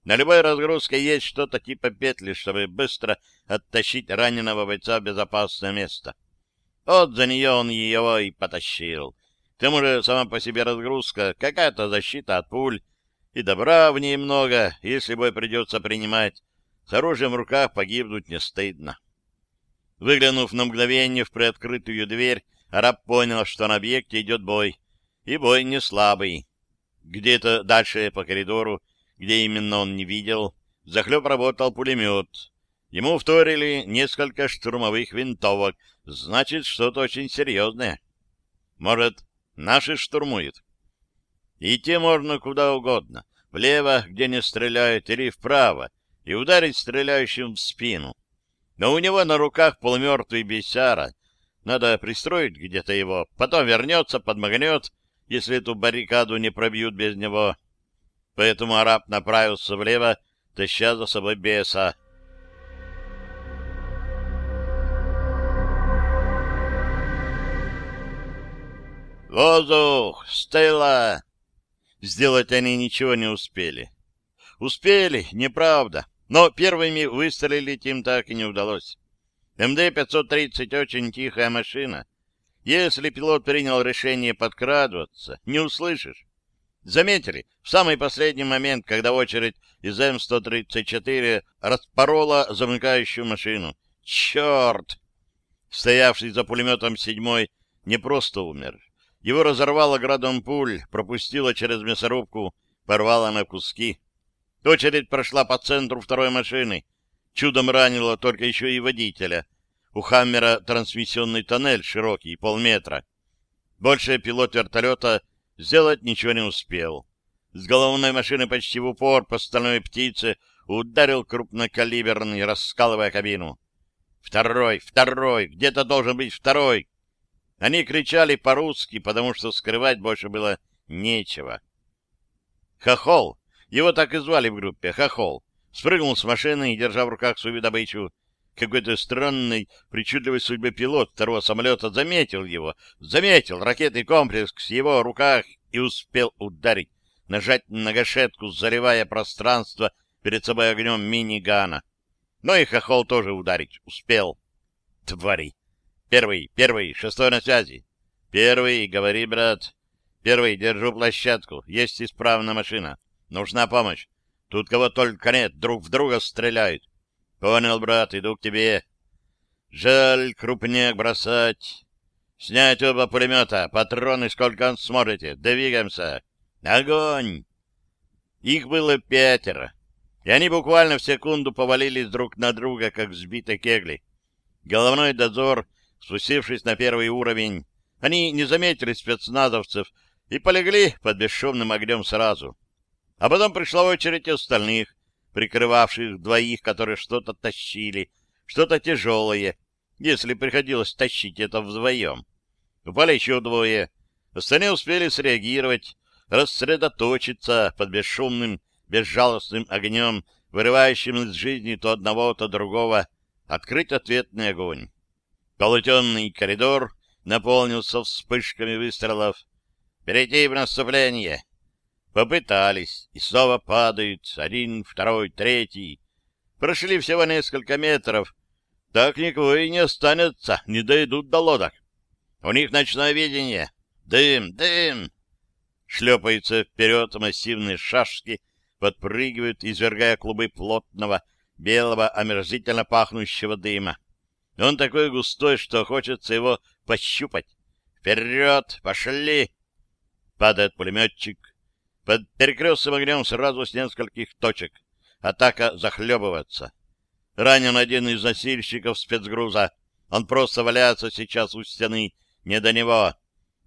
На любой разгрузке есть что-то типа петли, чтобы быстро оттащить раненого бойца в безопасное место. Вот за нее он его и потащил. К тому же сама по себе разгрузка, какая-то защита от пуль, и добра в ней много, если бой придется принимать. С оружием в руках погибнуть не стыдно. Выглянув на мгновение в приоткрытую дверь, араб понял, что на объекте идет бой. И бой не слабый. Где-то дальше по коридору, где именно он не видел, захлеб работал пулемет. Ему вторили несколько штурмовых винтовок. Значит, что-то очень серьезное. Может, Наши штурмуют. Идти можно куда угодно. Влево, где не стреляют, или вправо, и ударить стреляющим в спину. Но у него на руках полумертвый бесяра. Надо пристроить где-то его, потом вернется, подмагнет, если эту баррикаду не пробьют без него. Поэтому араб направился влево, таща за собой беса. «Воздух! Стелла!» Сделать они ничего не успели. Успели, неправда, но первыми выстрелить им так и не удалось. МД-530 очень тихая машина. Если пилот принял решение подкрадываться, не услышишь. Заметили, в самый последний момент, когда очередь из М-134 распорола замыкающую машину. Черт! Стоявший за пулеметом седьмой не просто умер. Его разорвало градом пуль, пропустило через мясорубку, порвало на куски. Очередь прошла по центру второй машины. Чудом ранило только еще и водителя. У «Хаммера» трансмиссионный тоннель широкий, полметра. Больше пилот вертолета сделать ничего не успел. С головной машины почти в упор по стальной птице ударил крупнокалиберный, раскалывая кабину. «Второй! Второй! Где-то должен быть второй!» Они кричали по-русски, потому что скрывать больше было нечего. Хохол, его так и звали в группе, Хохол, спрыгнул с машины и, держа в руках свою добычу, какой-то странный, причудливой судьбы пилот второго самолета заметил его, заметил ракетный комплекс в его руках и успел ударить, нажать на гашетку, заливая пространство перед собой огнем мини-гана. Но и Хохол тоже ударить успел. Твари! Первый, первый, шестой на связи. Первый, говори, брат. Первый, держу площадку. Есть исправная машина. Нужна помощь. Тут кого только нет, друг в друга стреляют. Понял, брат, иду к тебе. Жаль крупняк бросать. Снять оба пулемета, патроны сколько сможете. Двигаемся. Огонь! Их было пятеро, и они буквально в секунду повалились друг на друга, как взбитые кегли. Головной дозор Спустившись на первый уровень, они не заметили спецназовцев и полегли под бесшумным огнем сразу. А потом пришла очередь остальных, прикрывавших двоих, которые что-то тащили, что-то тяжелое, если приходилось тащить это вдвоем. Упали еще двое. Остальные успели среагировать, рассредоточиться под бесшумным, безжалостным огнем, вырывающим из жизни то одного, то другого, открыть ответный огонь. Полутенный коридор наполнился вспышками выстрелов. «Перейти в наступление!» Попытались, и снова падают, один, второй, третий. Прошли всего несколько метров. Так никого и не останется, не дойдут до лодок. У них ночное видение. Дым, дым! Шлепаются вперед массивные шашки, подпрыгивают, извергая клубы плотного, белого, омерзительно пахнущего дыма. Он такой густой, что хочется его пощупать. Вперед! Пошли! Падает пулеметчик. Под перекрестным огнем сразу с нескольких точек. Атака захлебывается. Ранен один из носильщиков спецгруза. Он просто валяется сейчас у стены. Не до него.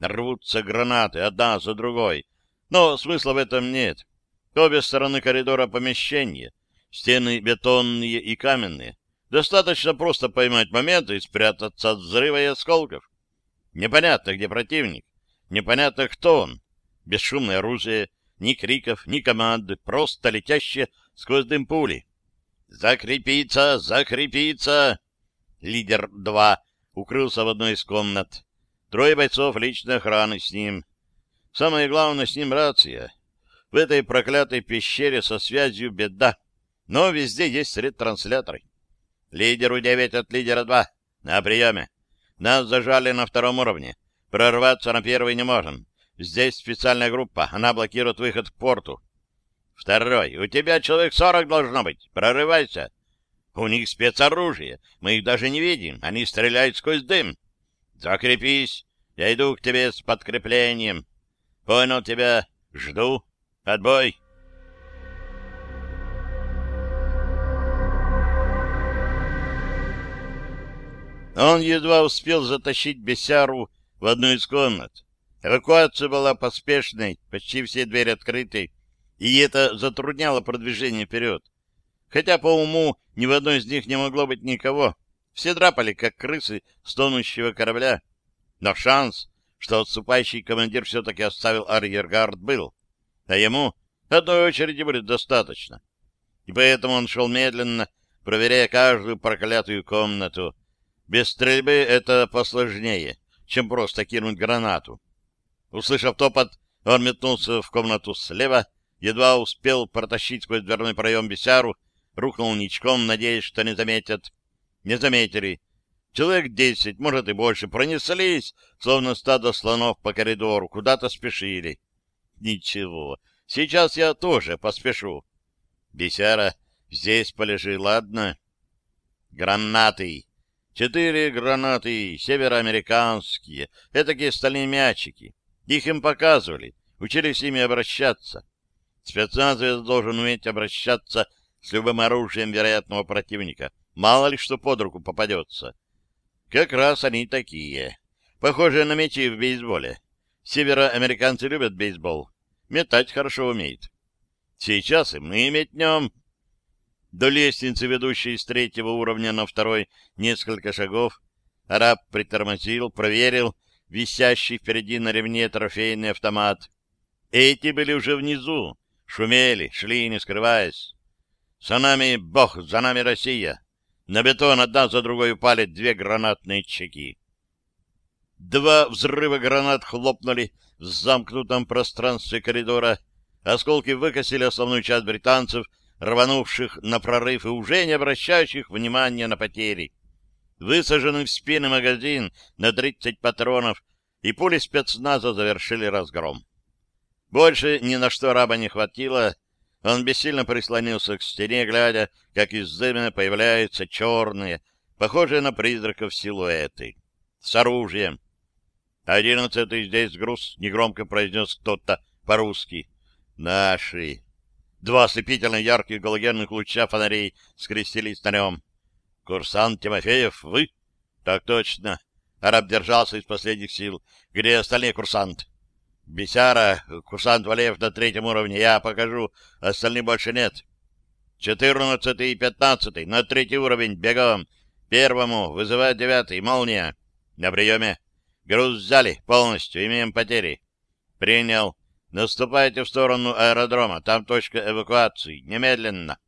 Рвутся гранаты, одна за другой. Но смысла в этом нет. Обе стороны коридора помещения. Стены бетонные и каменные. Достаточно просто поймать момент и спрятаться от взрыва и осколков. Непонятно, где противник. Непонятно, кто он. Бесшумное оружие, ни криков, ни команды, просто летящие сквозь дым пули. «Закрепиться! Закрепиться!» Лидер 2 укрылся в одной из комнат. Трое бойцов личной охраны с ним. Самое главное, с ним рация. В этой проклятой пещере со связью беда, но везде есть ретрансляторы. Лидеру девять от лидера два. На приеме. Нас зажали на втором уровне. Прорваться на первый не можем. Здесь специальная группа. Она блокирует выход к порту. Второй. У тебя человек сорок должно быть. Прорывайся. У них спецоружие. Мы их даже не видим. Они стреляют сквозь дым. Закрепись. Я иду к тебе с подкреплением. Понял тебя. Жду. Отбой. Он едва успел затащить Бесяру в одну из комнат. Эвакуация была поспешной, почти все двери открыты, и это затрудняло продвижение вперед. Хотя по уму ни в одной из них не могло быть никого. Все драпали, как крысы с тонущего корабля. Но шанс, что отступающий командир все-таки оставил арьергард, был. А ему одной очереди будет достаточно. И поэтому он шел медленно, проверяя каждую проклятую комнату. Без стрельбы это посложнее, чем просто кинуть гранату. Услышав топот, он метнулся в комнату слева, едва успел протащить сквозь дверной проем бесяру, рухнул ничком, надеясь, что не заметят. Не заметили. Человек десять, может и больше, пронеслись, словно стадо слонов по коридору, куда-то спешили. Ничего, сейчас я тоже поспешу. Бесяра, здесь полежи, ладно? Гранаты. Четыре гранаты, североамериканские, этакие стальные мячики. Их им показывали, учили с ними обращаться. Спецназовец должен уметь обращаться с любым оружием вероятного противника. Мало ли что под руку попадется. Как раз они такие. Похожие на мячи в бейсболе. Североамериканцы любят бейсбол. Метать хорошо умеют. Сейчас и мы метнем. До лестницы, ведущей с третьего уровня на второй, несколько шагов. Араб притормозил, проверил висящий впереди на ремне трофейный автомат. Эти были уже внизу, шумели, шли, не скрываясь. За нами Бог, за нами Россия. На бетон одна за другой упали две гранатные чеки. Два взрыва гранат хлопнули в замкнутом пространстве коридора. Осколки выкосили основную часть британцев, рванувших на прорыв и уже не обращающих внимания на потери. Высаженный в спины магазин на 30 патронов, и пули спецназа завершили разгром. Больше ни на что раба не хватило, он бессильно прислонился к стене, глядя, как из дыма появляются черные, похожие на призраков силуэты. С оружием. «Одиннадцатый здесь груз», — негромко произнес кто-то по-русски. «Наши». Два ослепительно ярких галогенных луча фонарей скрестились на нем. «Курсант Тимофеев, вы?» «Так точно». Араб держался из последних сил. «Где остальные курсант?» Бесяра, курсант Валеев на третьем уровне, я покажу, остальных больше нет. Четырнадцатый и пятнадцатый, на третий уровень, бегом. Первому вызывает девятый, молния. На приеме. Груз взяли полностью, имеем потери. Принял. Наступайте в сторону аэродрома, там точка эвакуации. Немедленно.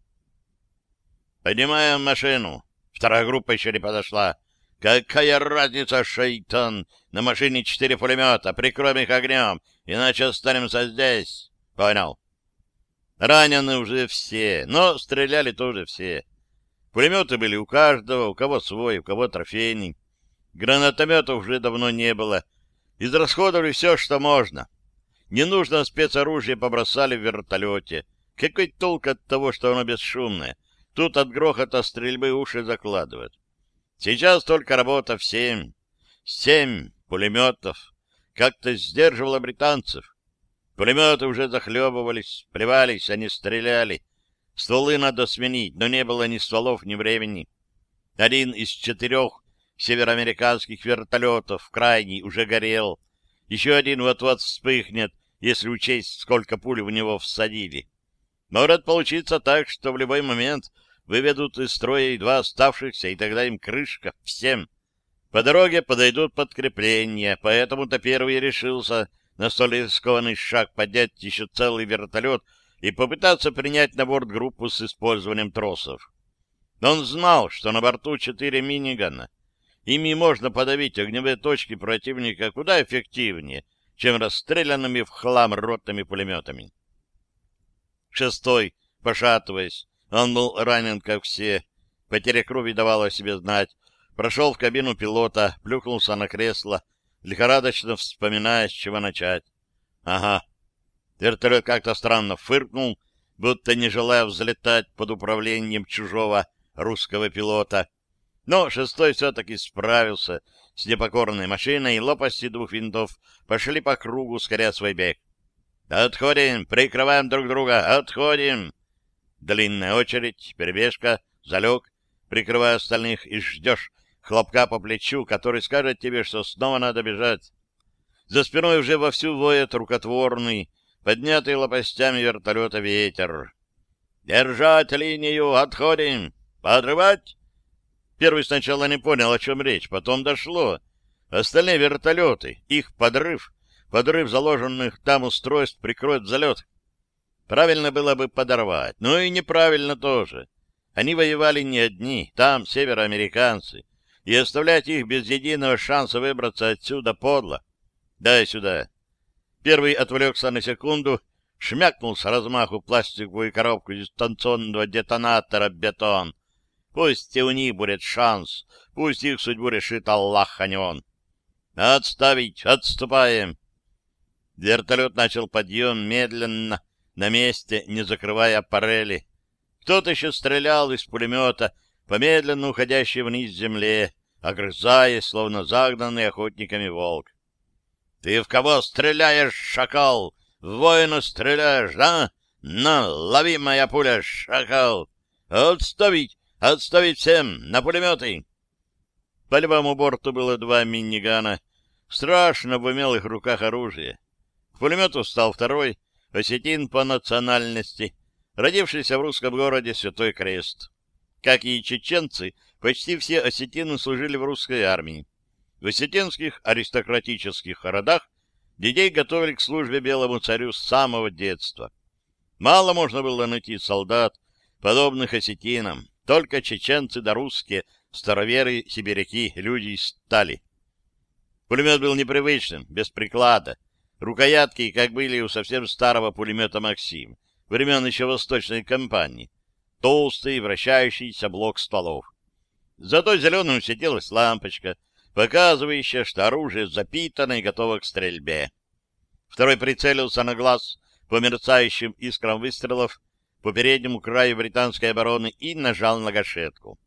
Поднимаем машину. Вторая группа еще не подошла. Какая разница, шайтан? На машине четыре пулемета. Прикроем их огнем, иначе останемся здесь. Понял. Ранены уже все, но стреляли тоже все. Пулеметы были у каждого, у кого свой, у кого трофейный. Гранатометов уже давно не было. Израсходовали все, что можно. Ненужное спецоружие побросали в вертолете. Какой толк от того, что оно бесшумное? Тут от грохота стрельбы уши закладывают. Сейчас только работа в семь. Семь пулеметов. Как-то сдерживала британцев. Пулеметы уже захлебывались, плевались, они стреляли. Стволы надо сменить, но не было ни стволов, ни времени. Один из четырех североамериканских вертолетов, крайний, уже горел. Еще один вот-вот вспыхнет, если учесть, сколько пуль в него всадили. Может получиться так, что в любой момент выведут из строя и два оставшихся, и тогда им крышка всем. По дороге подойдут подкрепления, поэтому-то первый решился на столь рискованный шаг поднять еще целый вертолет и попытаться принять на борт группу с использованием тросов. Он знал, что на борту четыре минигана. Ими можно подавить огневые точки противника куда эффективнее, чем расстрелянными в хлам ротными пулеметами. Шестой, пошатываясь, он был ранен, как все. Потеря крови давала о себе знать. Прошел в кабину пилота, плюхнулся на кресло, лихорадочно вспоминая, с чего начать. Ага. Вертолет как-то странно фыркнул, будто не желая взлетать под управлением чужого русского пилота. Но шестой все-таки справился с непокорной машиной, и лопасти двух винтов пошли по кругу, ускоряя свой бег. «Отходим! Прикрываем друг друга! Отходим!» Длинная очередь, перебежка, залег, прикрывая остальных, и ждешь хлопка по плечу, который скажет тебе, что снова надо бежать. За спиной уже вовсю воет рукотворный, поднятый лопастями вертолета ветер. «Держать линию! Отходим! Подрывать!» Первый сначала не понял, о чем речь, потом дошло. Остальные вертолеты, их подрыв, подрыв заложенных там устройств прикроет залет. Правильно было бы подорвать, но и неправильно тоже. Они воевали не одни, там североамериканцы, и оставлять их без единого шанса выбраться отсюда подло. Дай сюда. Первый отвлекся на секунду, шмякнул с размаху пластиковую коробку дистанционного детонатора бетон. Пусть и у них будет шанс, пусть их судьбу решит Аллах, а не он. Отставить, отступаем. Вертолет начал подъем медленно, на месте, не закрывая парели. Кто-то еще стрелял из пулемета по медленно вниз земле, огрызаясь, словно загнанный охотниками волк. — Ты в кого стреляешь, шакал? В воина стреляешь, да? На, лови моя пуля, шакал! Отставить! Отставить всем! На пулеметы! По левому борту было два минигана. Страшно в умелых руках оружие. К пулемету стал второй, осетин по национальности, родившийся в русском городе Святой Крест. Как и чеченцы, почти все осетины служили в русской армии. В осетинских аристократических городах детей готовили к службе белому царю с самого детства. Мало можно было найти солдат, подобных осетинам, только чеченцы да русские, староверы, сибиряки, люди из стали. Пулемет был непривычным, без приклада. Рукоятки, как были у совсем старого пулемета «Максим», времен еще Восточной компании. Толстый, вращающийся блок стволов. Зато зеленым светилась лампочка, показывающая, что оружие запитано и готово к стрельбе. Второй прицелился на глаз по мерцающим искрам выстрелов по переднему краю британской обороны и нажал на гашетку.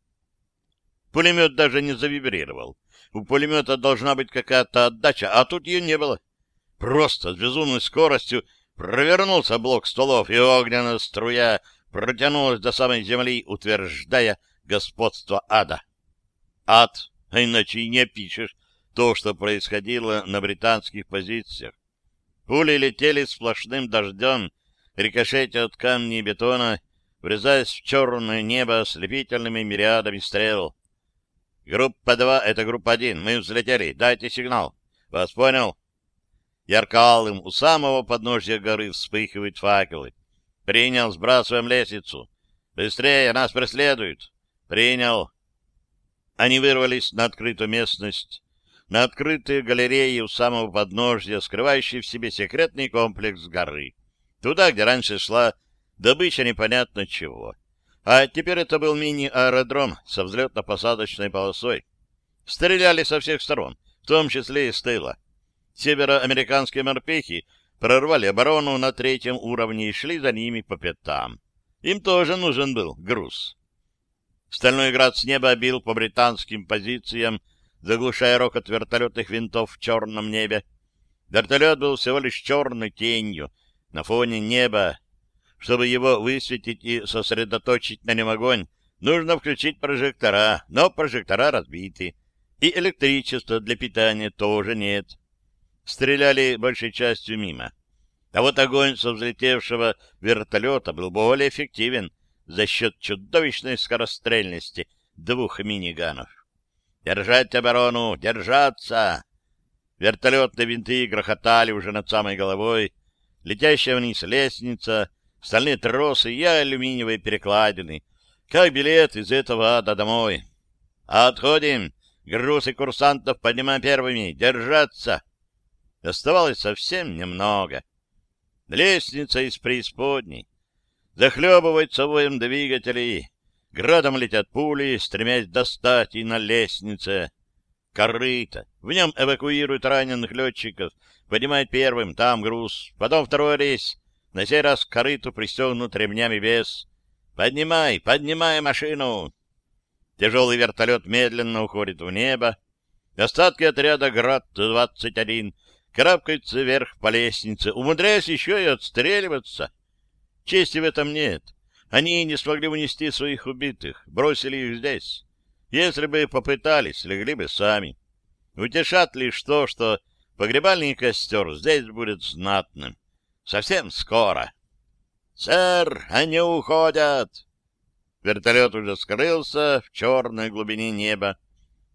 Пулемет даже не завибрировал. У пулемета должна быть какая-то отдача, а тут ее не было. Просто с безумной скоростью провернулся блок столов, и огненная струя протянулась до самой земли, утверждая господство ада. Ад, иначе и не опишешь то, что происходило на британских позициях. Пули летели сплошным дождем, рикошетя от камней и бетона, врезаясь в черное небо ослепительными мириадами стрел. Группа 2 — это группа 1. Мы взлетели. Дайте сигнал. Вас понял? Яркалым у самого подножья горы вспыхивают факелы. Принял, сбрасываем лестницу. Быстрее, нас преследуют. Принял. Они вырвались на открытую местность, на открытые галереи у самого подножья, скрывающие в себе секретный комплекс горы. Туда, где раньше шла добыча непонятно чего. А теперь это был мини-аэродром со взлетно-посадочной полосой. Стреляли со всех сторон, в том числе и с тыла. Североамериканские морпехи прорвали оборону на третьем уровне и шли за ними по пятам. Им тоже нужен был груз. Стальной град с неба бил по британским позициям, заглушая рокот вертолетных винтов в черном небе. Вертолет был всего лишь черной тенью на фоне неба, чтобы его высветить и сосредоточить на нем огонь, нужно включить прожектора, но прожектора разбиты, и электричества для питания тоже нет. Стреляли большей частью мимо. А вот огонь со взлетевшего вертолета был более эффективен за счет чудовищной скорострельности двух миниганов. «Держать оборону! Держаться!» Вертолетные винты грохотали уже над самой головой. Летящая вниз лестница — стальные тросы и алюминиевые перекладины. Как билет из этого ада домой. Отходим. Грузы курсантов поднимаем первыми. Держаться. Оставалось совсем немного. Лестница из преисподней. Захлебывается воем двигателей. Градом летят пули, стремясь достать и на лестнице. Корыто. В нем эвакуируют раненых летчиков. Поднимает первым, там груз. Потом второй рейс на сей раз к корыту пристегнут ремнями вес. «Поднимай, поднимай машину!» Тяжелый вертолет медленно уходит в небо. Остатки отряда «Град-21» карабкаются вверх по лестнице, умудряясь еще и отстреливаться. Чести в этом нет. Они не смогли унести своих убитых, бросили их здесь. Если бы попытались, легли бы сами. Утешат лишь то, что погребальный костер здесь будет знатным. Совсем скоро. — Сэр, они уходят! Вертолет уже скрылся в черной глубине неба.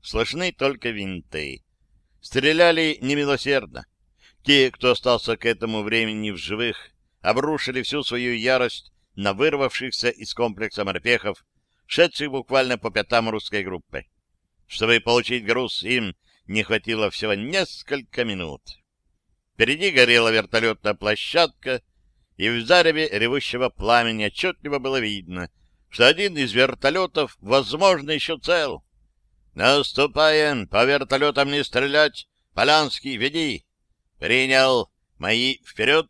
Слышны только винты. Стреляли немилосердно. Те, кто остался к этому времени в живых, обрушили всю свою ярость на вырвавшихся из комплекса морпехов, шедших буквально по пятам русской группы. Чтобы получить груз, им не хватило всего несколько минут. Впереди горела вертолетная площадка, и в зареве ревущего пламени отчетливо было видно, что один из вертолетов, возможно, еще цел. «Наступаем! По вертолетам не стрелять! Полянский, веди!» «Принял! Мои вперед!»